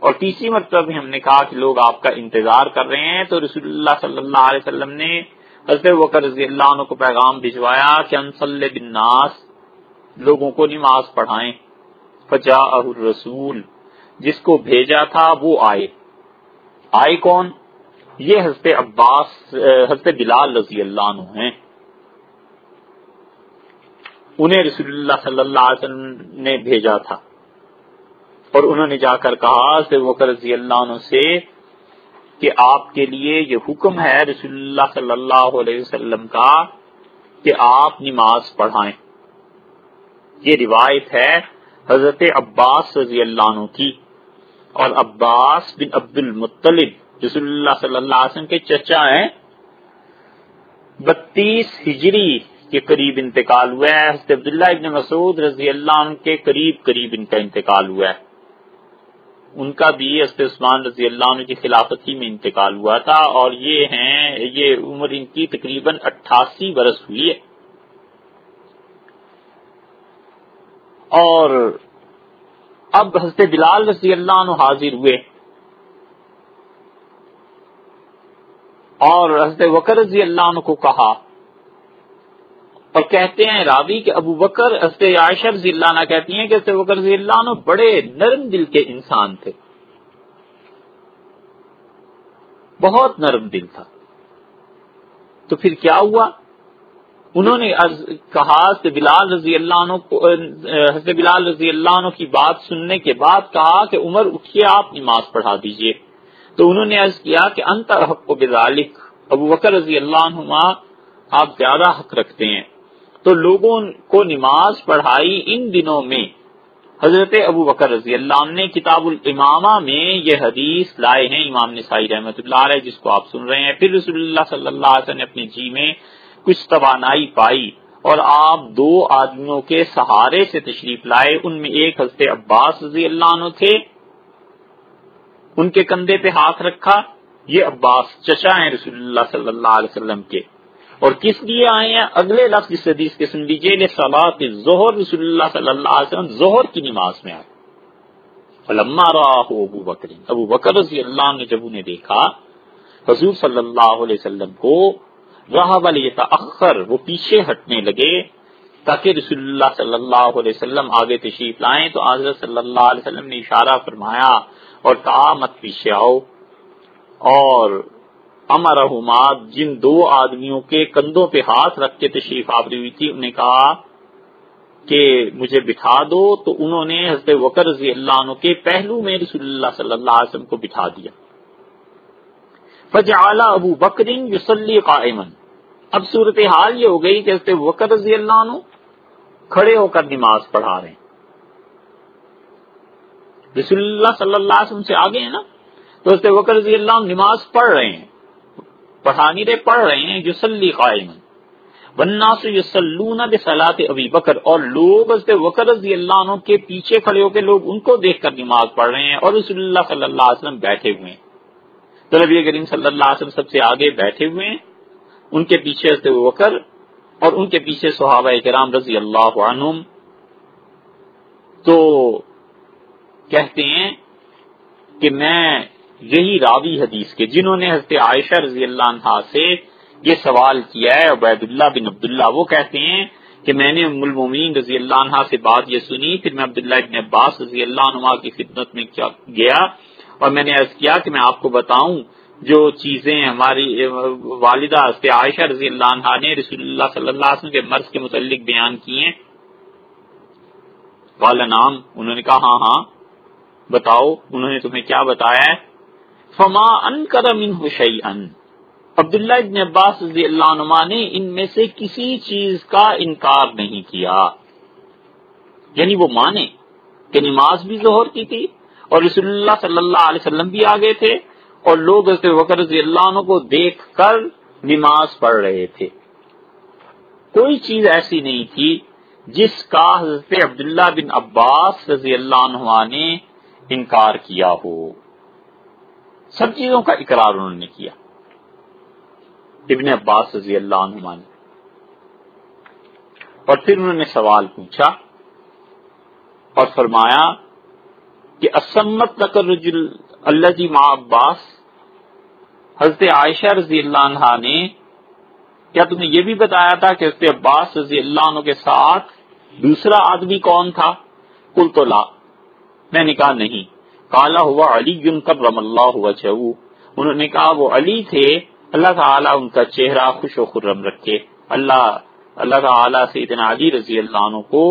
اور تیسری مرتبہ بھی ہم نے کہا کہ لوگ آپ کا انتظار کر رہے ہیں، تو رسول اللہ صلی اللہ علیہ وسلم نے حضرت وکر رضی اللہ عنہ کو پیغام بھجوایا کہ انصل بناس لوگوں کو نماز پڑھائیں۔ فجا الرسول، جس کو بھیجا تھا وہ آئے۔ آئے کون؟ یہ حضرت عباس، حضرت بلال رضی اللہ عنہ ہیں۔ انہیں رسول اللہ صلی اللہ علیہ وسلم نے بھیجا تھا۔ اور انہوں نے جا کر کہا رضی اللہ عنہ سے کہ آپ کے لیے یہ حکم ہے رسول اللہ صلی اللہ علیہ وسلم کا کہ آپ نماز پڑھائیں۔ یہ روایت ہے حضرت عباس رضی اللہ عنہ کی۔ اور عباس بن عبد المطلب، رسول اللہ صلی اللہ علیہ وسلم کے چچا ہیں۔ بتیس ہجری کے قریب انتقال ہوا ہے۔ حضرت عبداللہ ابن مسعود رضی اللہ عنہ کے قریب قریب ان کا انتقال ہوا ہے۔ ان کا بھی حضرت عثمان رضی اللہ عنہ کی خلافت ہی میں انتقال ہوا تھا اور یہ ہیں، یہ عمر ان کی تقریباً اٹھاسی برس ہوئی ہے۔ اور اب حضرت بلال رضی اللہ عنہ حاضر ہوئے۔ اور حضرت وکر رضی اللہ عنہ کو کہا اور کہتے ہیں راوی کہ ابو بکر عائشہ رضی اللہ عنہ کہتی ہیں کہ حضرت بکر رضی اللہ عنہ بڑے نرم دل کے انسان تھے۔ بہت نرم دل تھا۔ تو پھر کیا ہوا؟ انہوں نے کہا، حضرت بلال رضی اللہ عنہ حضرت بلال رضی اللہ عنہ کی بات سننے کے بعد کہا کہ، عمر، اٹھیے آپ نماز پڑھا دیجیے۔ تو انہوں نے عرض کیا کہ، انت حق و بذالک۔ ابو بکر رضی اللہ عنہ آپ زیادہ حق رکھتے ہیں۔ تو لوگوں کو نماز پڑھائی ان دنوں میں۔ حضرت ابو بکر رضی اللہ عنہ نے کتاب الامامہ میں یہ حدیث لائے ہیں، امام نسائی رحمۃ اللہ علیہ، جس کو آپ سن رہے ہیں۔ پھر رسول اللہ صلی اللہ علیہ وسلم نے اپنی جی میں کچھ توانائی پائی اور آپ دو آدمیوں کے سہارے سے تشریف لائے۔ ان میں ایک حضرت عباس رضی اللہ عنہ تھے۔ ان کے کندھے پہ ہاتھ رکھا۔ یہ عباس چچا ہیں رسول اللہ صلی اللہ علیہ وسلم کے۔ اور کس لیے آئے ہیں؟ اگلے لفظ اس حدیث کے سن لیجیے سلاد ظہر رسول اللہ صلی اللہ علیہ وسلم ظہر کی نماز میں آئے۔ علما راہ ابو بکر ابو بکر رضی اللہ نے جب انہیں دیکھا، حضور صلی اللہ علیہ وسلم کو راہ والی تاخر وہ پیچھے ہٹنے لگے تاکہ رسول اللہ صلی اللہ علیہ وسلم آگے تشریف لائیں۔ تو حضرت صلی اللہ علیہ وسلم نے اشارہ فرمایا اور کہا، مت پیچھے آؤ اور امرحما جن دو آدمیوں کے کندھوں پہ ہاتھ رکھ کے تشریف آوری ہوئی تھی، انہوں نے کہا کہ مجھے بٹھا دو، تو انہوں نے حضرت وکر رضی اللہ عنہ کے پہلو میں رسول اللہ صلی اللہ علیہ وسلم کو بٹھا دیا۔ فجعل ابو بکرین یوسلی قائمن اب صورتحال یہ ہو گئی کہ حضرت وکر رضی اللہ عنہ کھڑے ہو کر نماز پڑھا رہے ہیں۔ رسول اللہ صلی اللہ علیہ وسلم سے آگے ہیں نا، تو حضرت وکر رضی اللہ عنہ نماز پڑھ رہے ہیں۔ پڑھانی رہے پڑھ رہے ہیں یوسلی قائم بننا سے یوسلون بسلاط ابی بکر۔ اور لوگ وکر رضی اللہ عنہ کے پیچھے کھڑے ہو کے لوگ ان کو دیکھ کر نماز پڑھ رہے ہیں اور رسول اللہ صلی اللہ علیہ وسلم بیٹھے ہوئے ہیں۔ تو نبی کریم صلی اللہ علیہ وسلم سب سے آگے بیٹھے ہوئے ہیں۔ ان کے پیچھے حضرت وکر اور ان کے پیچھے صحابہ کرام رضی اللہ عنہم۔ تو کہتے ہیں کہ میں یہی راوی حدیث کے جنہوں نے حضرت عائشہ رضی اللہ عنہ سے یہ سوال کیا ہے عبید اللہ بن عبداللہ، وہ کہتے ہیں کہ میں نے ام المومین رضی اللہ عنہ سے بات یہ سنی، پھر میں عبداللہ ابن عباس رضی اللہ عنہ کی خدمت میں گیا اور میں نے عرض کیا کہ میں آپ کو بتاؤں جو چیزیں ہماری والدہ حضرت عائشہ رضی اللہ عنہ نے رسول اللہ صلی اللہ علیہ وسلم کے مرض کے متعلق بیان کیے والا نام، انہوں نے کہا ہاں ہاں بتاؤ، انہوں نے تمہیں کیا بتایا ہے؟ فما ان کرم ان حشی ان عبداللہ ابن عباس رضی اللہ عنہ نے ان میں سے کسی چیز کا انکار نہیں کیا۔ یعنی وہ مانے کہ نماز بھی ظہر کی تھی اور رسول اللہ صلی اللہ علیہ وسلم بھی آگے تھے اور لوگ حضرت وکر رضی اللہ عنہ کو دیکھ کر نماز پڑھ رہے تھے۔ کوئی چیز ایسی نہیں تھی جس کا حضرت عبداللہ بن عباس رضی اللہ عنہ نے انکار کیا ہو۔ سب چیزوں کا اقرار انہوں نے کیا۔ ابن عباس رضی اللہ عنہ نے۔ اور پھر انہوں نے سوال پوچھا اور فرمایا کہ اسمت تکر اللہ جی ماں عباس۔ حضرت عائشہ رضی اللہ عنہ نے کیا تمہیں یہ بھی بتایا تھا کہ حضرت عباس رضی اللہ عنہ کے ساتھ دوسرا آدمی کون تھا؟ کل تو لا۔ میں نے کہا نہیں۔ کالا ہوا علی رم اللہ ہوا انہوں نے کہا وہ علی تھے، اللہ تعالیٰ ان کا چہرہ خوش و خرم رکھے۔ اللہ اللہ تعالیٰ سے اتنا علی رضی اللہ عنہ کو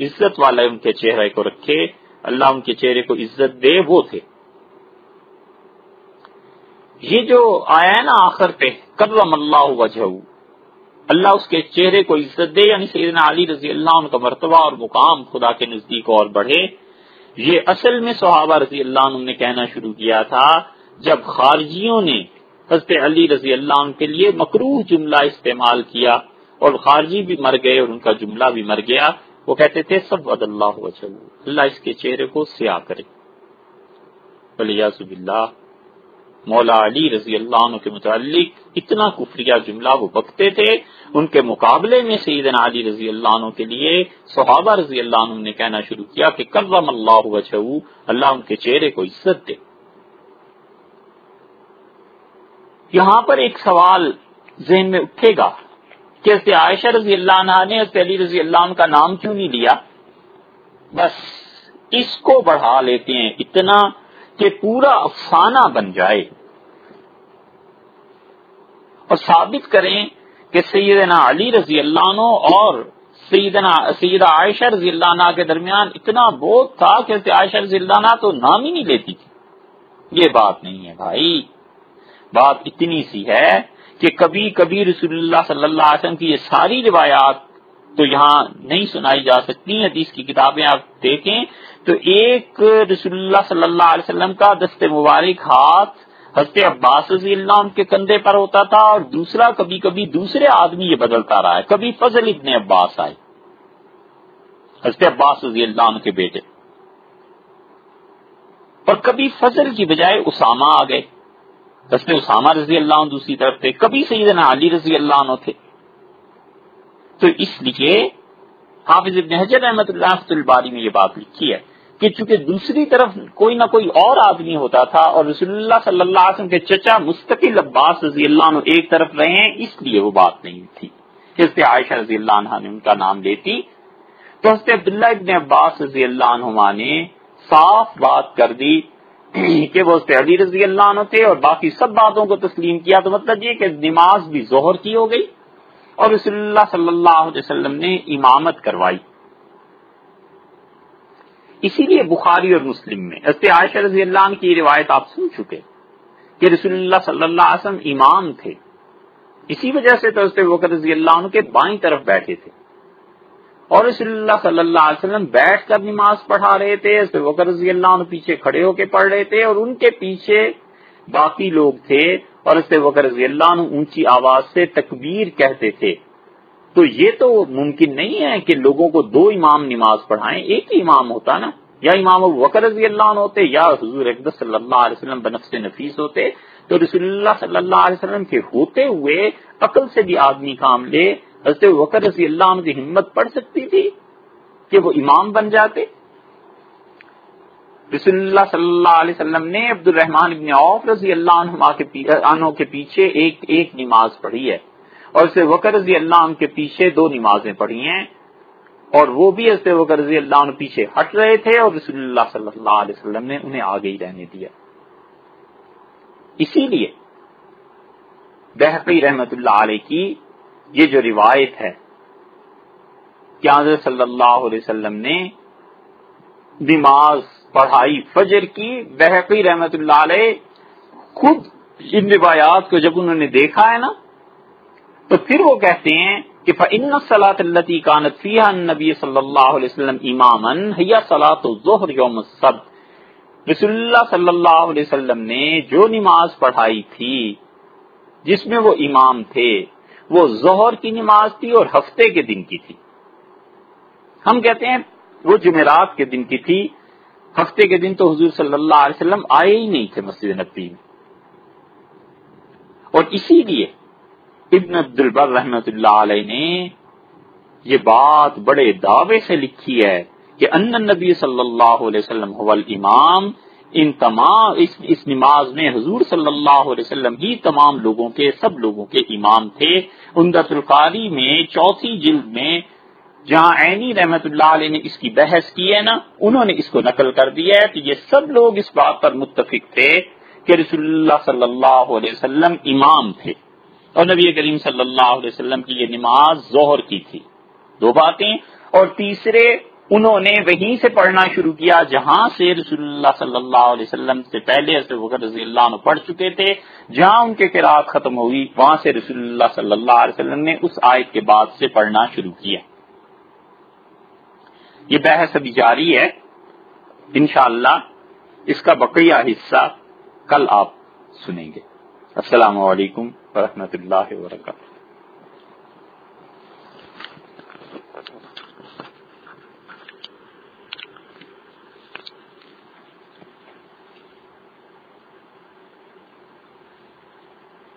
عزت والا ان کے چہرے کو رکھے۔ اللہ ان کے چہرے کو عزت دے، وہ تھے۔ یہ جو آیا ہے نا آخر پہ، کرم اللہ وجہ اللہ اس کے چہرے کو عزت دے یعنی سیدنا علی رضی اللہ عنہ کا مرتبہ اور مقام خدا کے نزدیک اور بڑھے۔ یہ اصل میں صحابہ رضی اللہ عنہ نے کہنا شروع کیا تھا، جب خارجیوں نے حضرت علی رضی اللہ عنہ کے لیے مکروح جملہ استعمال کیا اور خارجی بھی مر گئے اور ان کا جملہ بھی مر گیا، وہ کہتے تھے سب ود اللہ اللہ اس کے چہرے کو سیاہ کرے۔ اللہ مولا علی رضی اللہ عنہ کے متعلق اتنا کفریہ جملہ وہ بکتے تھے ان کے مقابلے میں سیدنا علی رضی اللہ عنہ کے لیے صحابہ رضی اللہ عنہ نے کہنا شروع کیا کہ کرم اللہ وجہ اللہ ان کے چہرے کو عزت دے۔ یہاں پر ایک سوال ذہن میں اٹھے گا کہ حضرت عائشہ رضی اللہ عنہ نے حضرت علی رضی اللہ عنہ کا نام کیوں نہیں لیا؟ بس اس کو بڑھا لیتے ہیں اتنا کہ پورا افسانہ بن جائے۔ اور ثابت کریں کہ سیدنا علی رضی اللہ عنہ اور سیدنا سیدہ عائشہ رضی اللہ عنہ کے درمیان اتنا بوتھ تھا کہ عائشہ رضی اللہ عنہ تو نام ہی نہیں لیتی تھی۔ یہ بات نہیں ہے بھائی۔ بات اتنی سی ہے کہ کبھی کبھی رسول اللہ صلی اللہ علیہ وسلم کی یہ ساری روایات تو یہاں نہیں سنائی جا سکتی حدیث کی کتابیں آپ دیکھیں تو ایک رسول اللہ صلی اللہ علیہ وسلم کا دست مبارک ہاتھ حضرت عباس رضی اللہ عنہ کے کندھے پر ہوتا تھا اور دوسرا کبھی کبھی دوسرے آدمی یہ بدلتا رہا ہے۔ کبھی فضل ابن عباس آئے۔ حضرت عباس رضی اللہ عنہ کے بیٹے۔ اور کبھی فضل کی بجائے اسامہ آ گئے۔ حضرت اسامہ رضی اللہ عنہ دوسری طرف تھے۔ کبھی سیدنا علی رضی اللہ عنہ تھے۔ تو اس لیے حافظ ابن حجر رحمت اللہ الباری میں یہ بات لکھی ہے۔ کہ چونکہ دوسری طرف کوئی نہ کوئی اور آدمی ہوتا تھا اور رسول اللہ صلی اللہ علیہ وسلم کے چچا مستقل عباس رضی اللہ عنہ ایک طرف رہے ہیں، اس لیے وہ بات نہیں تھی۔ حضرت عائشہ رضی اللہ عنہ نے ان کا نام لیتی تو حضرت عبداللہ ابن عباس رضی اللہ عنہ نے صاف بات کر دی کہ وہ حضرت علی رضی اللہ عنہ تھے اور باقی سب باتوں کو تسلیم کیا، تو مطلب یہ کہ نماز بھی ظہر کی ہو گئی اور رسول اللہ صلی اللہ علیہ وسلم نے امامت کروائی۔ اسی لیے بخاری اور مسلم میں حضرت عائشہ رضی اللہ عنہ کی روایت آپ سن چکے کہ رسول اللہ صلی اللہ علیہ وسلم امام تھے۔ اسی وجہ سے تو حضرت وقت رضی اللہ عنہ کے بائیں طرف بیٹھے تھے۔ اور رسول اللہ صلی اللہ علیہ وسلم بیٹھ کر نماز پڑھا رہے تھے، حضرت وقت رضی اللہ عنہ پیچھے کھڑے ہو کے پڑھ رہے تھے اور ان کے پیچھے باقی لوگ تھے۔ اور اس سے وقت رضی اللہ عنہ اونچی آواز سے تکبیر کہتے تھے۔ تو یہ تو ممکن نہیں ہے کہ لوگوں کو دو امام نماز پڑھائیں، ایک ہی امام ہوتا نا۔ یا امام وقت رضی اللہ عنہ ہوتے، یا حضور اقدس صلی اللہ علیہ وسلم بنفس نفیس ہوتے۔ تو رسول اللہ صلی اللہ علیہ وسلم کے ہوتے ہوئے عقل سے بھی آدمی کام لے۔ حضرت وقت رضی اللہ عنہ کی ہمت پڑ سکتی تھی کہ وہ امام بن جاتے۔ رسول اللہ صلی اللہ علیہ وسلم نے عبد الرحمان ابن عوف رضی اللہ عنہ کے پیچھے ایک ایک نماز پڑھی ہے۔ اور اسے وکر رضی اللہ عنہ کے پیچھے دو نمازیں پڑھی ہیں اور وہ بھی ایسے وکر رضی اللہ عنہ پیچھے ہٹ رہے تھے اور رسول اللہ صلی اللہ علیہ وسلم نے انہیں آگے ہی رہنے دیا۔ اسی لیے بحقی رحمت اللہ علیہ کی یہ جو روایت ہے کہ حضرت صلی اللہ علیہ وسلم نے نماز پڑھائی، فجر کی، بحقی رحمت اللہ علیہ خود ان روایات کو جب انہوں نے دیکھا ہے نا تو پھر وہ کہتے ہیں کہ فن صلاح اللہ کا نفیہ نبی صلی اللہ علیہ وسلم امام حیا صلاح ظہر یوم سب رسول اللہ صلی اللہ علیہ وسلم نے جو نماز پڑھائی تھی، جس میں وہ امام تھے، وہ ظہر کی نماز تھی اور ہفتے کے دن کی تھی۔ ہم کہتے ہیں وہ جمعرات کے دن کی تھی، ہفتے کے دن تو حضور صلی اللہ علیہ وسلم آئے ہی نہیں تھے مسجد نبی میں۔ اور اسی لیے ابن عبد البر رحمت اللہ علیہ نے یہ بات بڑے دعوے سے لکھی ہے کہ ان نبی صلی اللہ علیہ وسلم امام ان تمام اس, اس نماز میں حضور صلی اللہ علیہ وسلم ہی تمام لوگوں کے سب لوگوں کے امام تھے۔ امدت القاری میں چوتھی جلد میں جہاں عینی رحمت اللہ علیہ نے اس کی بحث کی ہے نا انہوں نے اس کو نقل کر دیا ہے تو یہ سب لوگ اس بات پر متفق تھے کہ رسول اللہ صلی اللہ علیہ وسلم امام تھے۔ اور نبی کریم صلی اللہ علیہ وسلم کی یہ نماز ظہر کی تھی۔ دو باتیں۔ اور تیسرے، انہوں نے وہیں سے پڑھنا شروع کیا جہاں سے رسول اللہ صلی اللہ علیہ وسلم سے پہلے حضرت رضی اللہ عنہ پڑھ چکے تھے، جہاں ان کے قرآن ختم ہوئی، وہاں سے رسول اللہ صلی اللہ علیہ وسلم نے اس آیت کے بعد سے پڑھنا شروع کیا۔ یہ بحث ابھی جاری ہے۔ انشاءاللہ اس کا بقیہ حصہ کل آپ سنیں گے۔ السلام علیکم۔ ورحمۃ اللہ وبرکاتہ۔